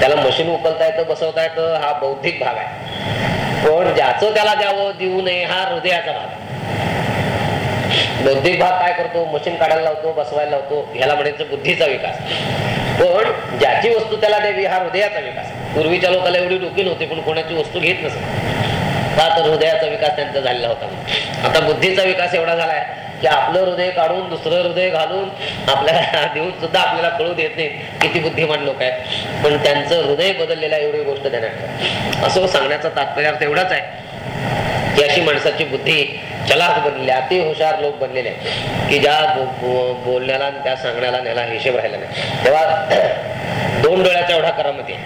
त्याला मशीन उकलता येतं बसवता येतं हा बौद्धिक भाग आहे. पण ज्याचं त्याला द्यावं देऊ नये हा हृदयाचा भाग. आहे बौद्धिक भाग काय करतो? मशीन काढायला लावतो बसवायला लावतो ह्याला म्हणायचं बुद्धीचा विकास. पण ज्याची वस्तू त्याला द्यावी हा हृदयाचा विकास. पूर्वीच्या लोकांना एवढी डोकी नव्हती पण कोणाची वस्तू घेत नसत. का तर हृदयाचा विकास त्यांचा झालेला होता. आता बुद्धीचा विकास एवढा झालाय की आपलं हृदय काढून दुसरं हृदय घालून आपल्याला देऊन सुद्धा आपल्याला कळू देत नाही किती बुद्धिमान लोक आहेत. पण त्यांचं हृदय बदललेलं आहे एवढी गोष्ट देण्यात असं सांगण्याचा तात्पर्य अर्थ एवढाच आहे की अशी माणसाची बुद्धी चलाक बनलेली आहे, अति हुशार लोक बनलेले आहेत. की ज्या बोलण्याला त्या सांगण्याला त्याला हिशेब राहिला नाही. तेव्हा दोन डोळ्याचा एवढा करामती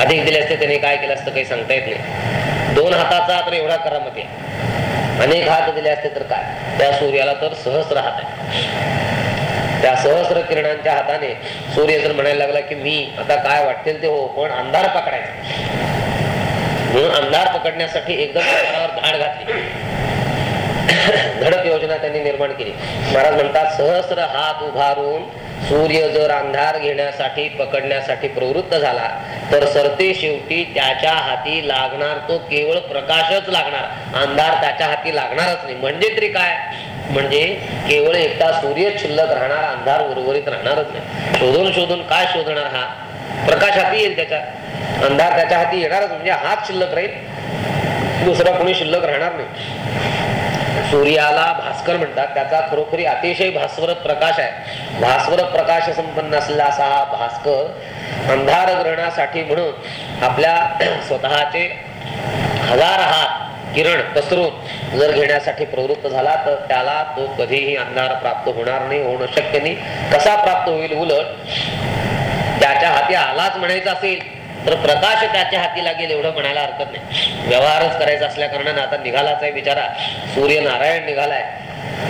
अधिक दिले असते त्याने काय केलं असतं काही सांगता येत नाही. दोन हाताचा तर एवढा करामती आहे. अनेक हात दिले असते तर काय? त्या सूर्याला तर सहस्र हात आहे त्या सहस्र किरणांच्या हाताने सूर्य जर म्हणायला लागला की मी आता काय वाटेल ते हो पण अंधार पकडायचा. म्हणून अंधार पकडण्यासाठी एकदम धाड घातली. धडक योजना त्यांनी निर्माण केली. महाराज म्हणतात सहस्र हात उभारून सूर्य जर अंधार घेण्यासाठी पकडण्यासाठी प्रवृत्त झाला तर सरते शेवटी त्याच्या हाती लागणार तो केवळ प्रकाशच लागणार. अंधार त्याच्या हाती लागणारच नाही. म्हणजे तरी काय? म्हणजे केवळ एकटा सूर्य शिल्लक राहणार अंधार उर्वरित राहणारच नाही. शोधून शोधून काय शोधणार हा? प्रकाश हाती येईल त्याच्या. अंधार त्याच्या हाती येणारच. म्हणजे हात शिल्लक राहील. दुसरा कोणी शिल्लक राहणार नाही. सूर्याला भास्कर म्हणतात. त्याचा खरोखरी अतिशय भास्वर प्रकाश आहे. भास्वर प्रकाश संपन्न असलेला असा हा भास्कर अंधार ग्रहणासाठी म्हणून आपल्या स्वतःचे हजार हात किरण पसरून जर घेण्यासाठी प्रवृत्त झाला तर त्याला तो कधीही अंधार प्राप्त होणार नाही होणं शक्य नाही. कसा प्राप्त होईल उलट? त्याच्या हाती आलाच म्हणायचा असेल. तर प्रकाश त्याच्या हाती लागेल एवढं म्हणायला हरकत नाही. व्यवहारच करायचा असल्या कारणाने आता निघालाच आहे बिचारा. सूर्य नारायण निघालाय.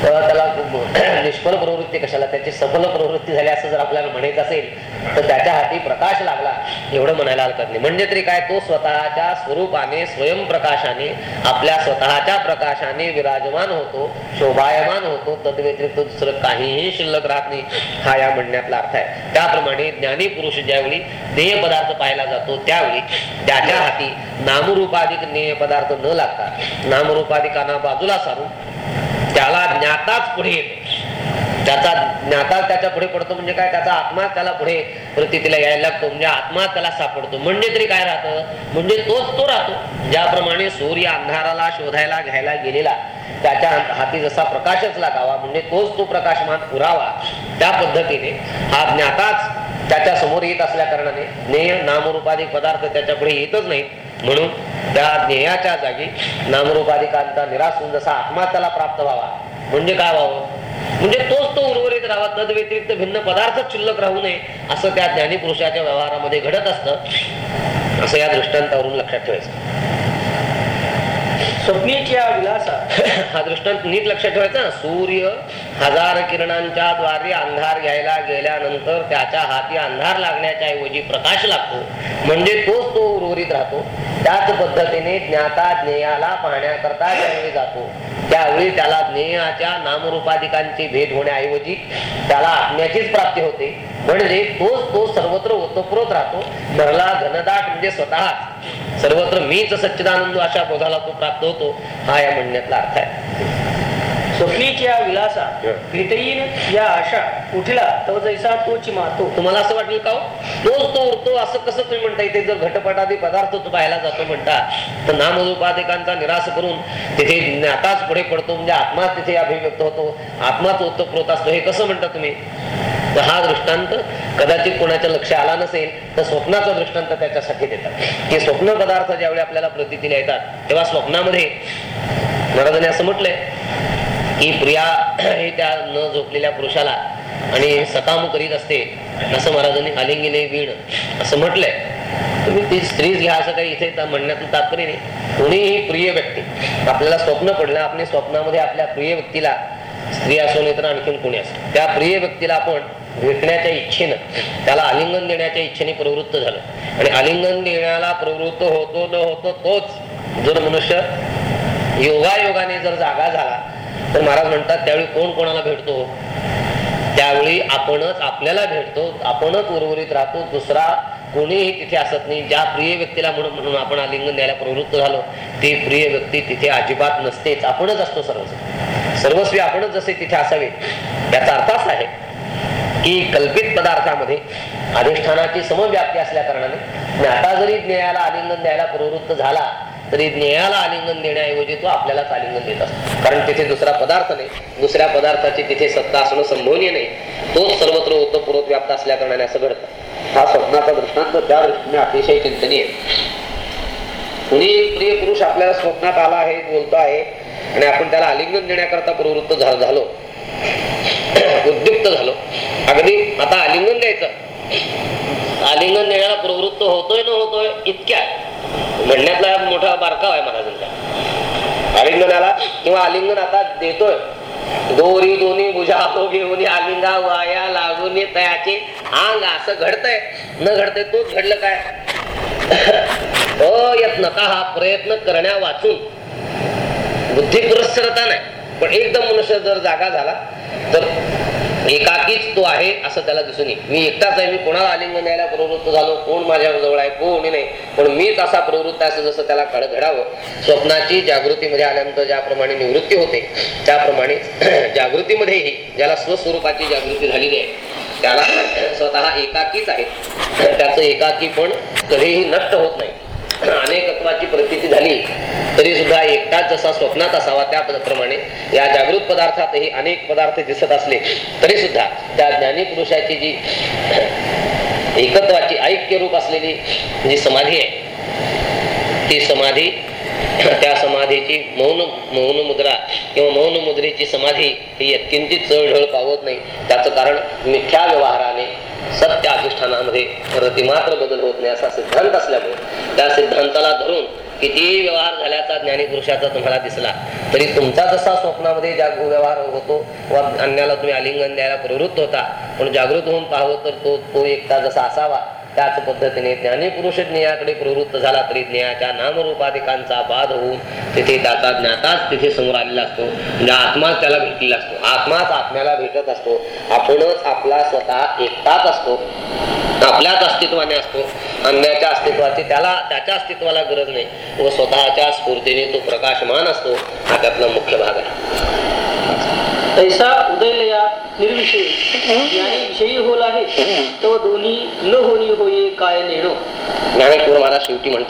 त्याला निष्फल प्रवृत्ती कशाला? त्याची सफल प्रवृत्ती झाली असं जर आपल्याला म्हणायचं असेल तर त्याच्या हाती प्रकाश लागला एवढं म्हणायला हरकत नाही. म्हणजे तरी काय? तो स्वतःच्या स्वरूपाने स्वयंप्रकाशाने आपल्या स्वतःच्या प्रकाशाने विराजमान होतो शोभायमान होतो तद्व्यतिरिक्त दुसरं काहीही शिल्लक राहत नाही हा या म्हणण्यातला अर्थ आहे. त्याप्रमाणे ज्ञानी पुरुष ज्यावेळी ध्येय पदार्थ पाहिला जातो त्यावेळी त्याच्या हाती नामरूपाधिक ध्येय पदार्थ न लागता नामरूपाधिकांना बाजूला सारून त्याला ज्ञाताच पुढे. त्याचा ज्ञाता त्याच्या पुढे पडतो म्हणजे काय? त्याचा आत्मा त्याला पुढे प्रतीला यायला लागतो. म्हणजे आत्मा त्याला सापडतो. म्हणजे तरी काय राहतं? म्हणजे तोच तो राहतो. ज्याप्रमाणे सूर्य अंधाराला शोधायला घ्यायला गेलेला त्याच्या हाती जसा प्रकाशच लागावा म्हणजे तोच तो प्रकाशमान पुरावा त्या पद्धतीने हा ज्ञाताच त्याच्यासमोर येत असल्या कारणाने नेय नामरूपाधिक पदार्थ त्याच्या पुढे येतच नाहीत. म्हणून त्या ज्ञेयाच्या जागी नामरूपाधिकांचा निराश होऊन जसा आत्मा त्याला प्राप्त व्हावा. म्हणजे काय व्हावं? म्हणजे तोच तो उर्वरित राहावा. तद व्यतिरिक्त भिन्न पदार्थ शिल्लक राहू नये असं त्या ज्ञानी पुरुषाच्या व्यवहारामध्ये घडत असतं. असं या दृष्टांतावरून लक्षात ठेवायचं. स्वप्नीच्या विलासा हा दृष्टांत नीट लक्षात ठेवायचा. ना सूर्य हजार किरणांच्या द्वारे अंधार घ्यायला गेल्यानंतर त्याच्या हाती अंधार लागण्याच्या ऐवजी प्रकाश लागतो. म्हणजे तोच तो उर्वरित राहतो. त्याच पद्धतीने ज्ञाता ज्ञेयाला पाहण्याकरता ज्यावेळी जातो. त्यावेळी त्याला ज्ञेयाच्या नामरूपाधिकांची भेट होण्याऐवजी त्याला आत्म्याचीच प्राप्ती होते. म्हणजे तोच तो सर्वत्र ओतप्रोत राहतो. भरला घनदाट म्हणजे स्वतः सर्वत्र मीच सच्चिदानंद अशा बोधाला तो प्राप्त होतो हा या म्हणण्यातला अर्थ आहे. स्वप्नीच्या विलासा भेटईन या आशा उठला तव जैसा तोची मातो तुम्हाला असं वाटेल का हो? तोच तो उरतो असं कसं तुम्ही म्हणता इथे? जर घटपटादी पदार्थ तो पाहायला जातो म्हणता तर नामरूपाधिकांचा निराश करून तिथे ज्ञाताच पुढे पडतो म्हणजे आत्माच तिथे अभिव्यक्त होतो. आत्माच ओतप्रोत असतो. हे कसं म्हणता तुम्ही? तर हा दृष्टांत कदाचित कोणाच्या लक्ष आला नसेल तर स्वप्नाचा दृष्टांत त्याच्यासाठी देतात. की स्वप्न पदार्थ ज्यावेळी आपल्याला प्रतीतीला येतात तेव्हा स्वप्नामध्ये महाराजांनी असं म्हटलंय की प्रिया हे त्या न झोपलेल्या पुरुषाला आणि सकाम करीत असते असं महाराजांनी आलिंगीने वीण असं म्हटलंय. तुम्ही ती स्त्रीच घ्या असं काही इथे म्हणण्यातून तात्पर्य नाही. कोणीही प्रिय व्यक्ती आपल्याला स्वप्न पडलं आपण स्वप्नामध्ये आपल्या प्रिय व्यक्तीला स्त्री असो नाही तर आणखीन कोणी असो त्या प्रिय व्यक्तीला आपण भेटण्याच्या इच्छेनं त्याला आलिंगन देण्याच्या इच्छेने प्रवृत्त झालं. आणि आलिंगन देण्याला प्रवृत्त होतो न होतो तोच जर मनुष्य योगायोगाने जर जागा झाला तर महाराज म्हणतात त्यावेळी कोण कोणाला भेटतो? त्यावेळी आपणच आपल्याला भेटतो आपणच उर्वरित राहतो. दुसरा कोणीही तिथे असत नाही. ज्या प्रिय व्यक्तीला म्हणून म्हणून आपण आलिंगन द्यायला प्रवृत्त झालो ती प्रिय व्यक्ती तिथे अजिबात नसतेच. आपणच असतो सर्वस्वी सर्वस्वी आपणच जसे तिथे असावे. याचा अर्थ असा आहे की कल्पित पदार्थामध्ये अधिष्ठानाची समव्याप्ती असल्या कारणाने ज्ञाता जरी ज्ञेयाला आलिंगन द्यायला प्रवृत्त झाला तरी ज्ञेयाला आलिंगन देण्याऐवजी तो आपल्यालाच आलिंगन देत असतो. कारण तिथे दुसरा पदार्थ नाही. दुसऱ्या पदार्थाची तिथे सत्ता असणं संभवनीय नाही. तोच सर्वत्र ओतपूर्वक व्याप्त असल्या कारणाने असं घडतं. हा स्वप्नाचा दृष्टांत त्या दृष्टीने अतिशय चिंतनीय. कुणी एक प्रिय पुरुष आपल्याला स्वप्नात आला आहे बोलतो आहे आणि आपण त्याला आलिंगन देण्याकरता प्रवृत्त झालो. उद्युक्त झालो. अगदी आता आलिंगन द्यायचं. आलिंगन देण्याला प्रवृत्त होतोय न होतोय इतक्या. म्हणण्यातला मोठा बारकाव आहे महाराजांचा. आलिंगनाला किंवा आलिंगन आता देतोय. दोरी दोन्ही भुजा घेऊन आलिंगा वाया लागून तयाचे अंग असं घडतंय. न घडतंय तोच घडलं काय? अयत्नता हा प्रयत्न करण्या वाचून. बुद्धी पुरस्सरता नाही. पण एकदम मनुष्य जर जागा झाला तर एकाकीच तो आहे असं त्याला दिसून येईल. मी एकटाच आहे मी कोणाला आलिंगन द्यायला प्रवृत्त झालो? कोण माझ्या जवळ आहे? कोणी नाही. पण मीच असा प्रवृत्त असं जसं त्याला कळ घडावं स्वप्नाची जागृतीमध्ये आल्यानंतर ज्याप्रमाणे निवृत्ती होते त्याप्रमाणे जागृतीमध्येही ज्याला स्वस्वरूपाची जागृती झालेली आहे त्याला स्वतः एकाकीच आहे. त्याचं एकाकी पण कधीही नष्ट होत नाही. अनेकत्वाची प्रतीती झाली तरी सुद्धा एकटाच जसा स्वप्नात असावा त्याप्रमाणे या जागृत पदार्थातही अनेक पदार्थ दिसत असले तरी सुद्धा त्या ज्ञानी पुरुषाची जी एकत्वाची ऐक्य रूप असलेली जी समाधी आहे ती समाधी त्या समाधीची मौन मौन मुद्रा किंवा मौन मुद्रेची समाधी ही अत्यंत चळढळ पावत नाही. त्याचं कारण मिथ्या व्यवहाराने सत्य अधिष्ठानामध्ये मात्र बदल होत नाही असा सिद्धांत असल्यामुळे त्या सिद्धांताला धरून किती व्यवहार झाल्याचा ज्ञानीपुरुषाचा तुम्हाला दिसला तरी तुमचा जसा स्वप्नामध्ये जागृत व्यवहार होतो व अन्याला तुम्ही आलिंगन द्यायला प्रवृत्त होता पण जागृत होऊन पाहावं तर तो तो एकटा जसा असावा त्याच पद्धतीने ज्ञानीपुरुष ज्ञेयाकडे प्रवृत्त झाला तरी ज्ञेयाच्या नामरूपाधिकांचा बाध होऊन तिथे त्याचा ज्ञाताच तिथे समोर आलेला असतो. म्हणजे आत्माच त्याला भेटलेला असतो. आत्माच आत्म्याला भेटत असतो. आपणच आपला स्वतः एकटाच असतो. आपल्याच अस्तित्वाने असतो. अन्याच्या अस्तित्वाची त्याला त्याच्या अस्तित्वाला गरज नाही. व स्वतःच्या स्फूर्तीने तो प्रकाशमान असतो. हा त्यातला मुख्य भाग आहे. तैसा उदयलया निर्विषयी. ज्ञानी विषयी होल आहे तो दोन्ही न होणी होये काय नेणो? ज्ञानेश्वर महाराज शेवटी म्हणतात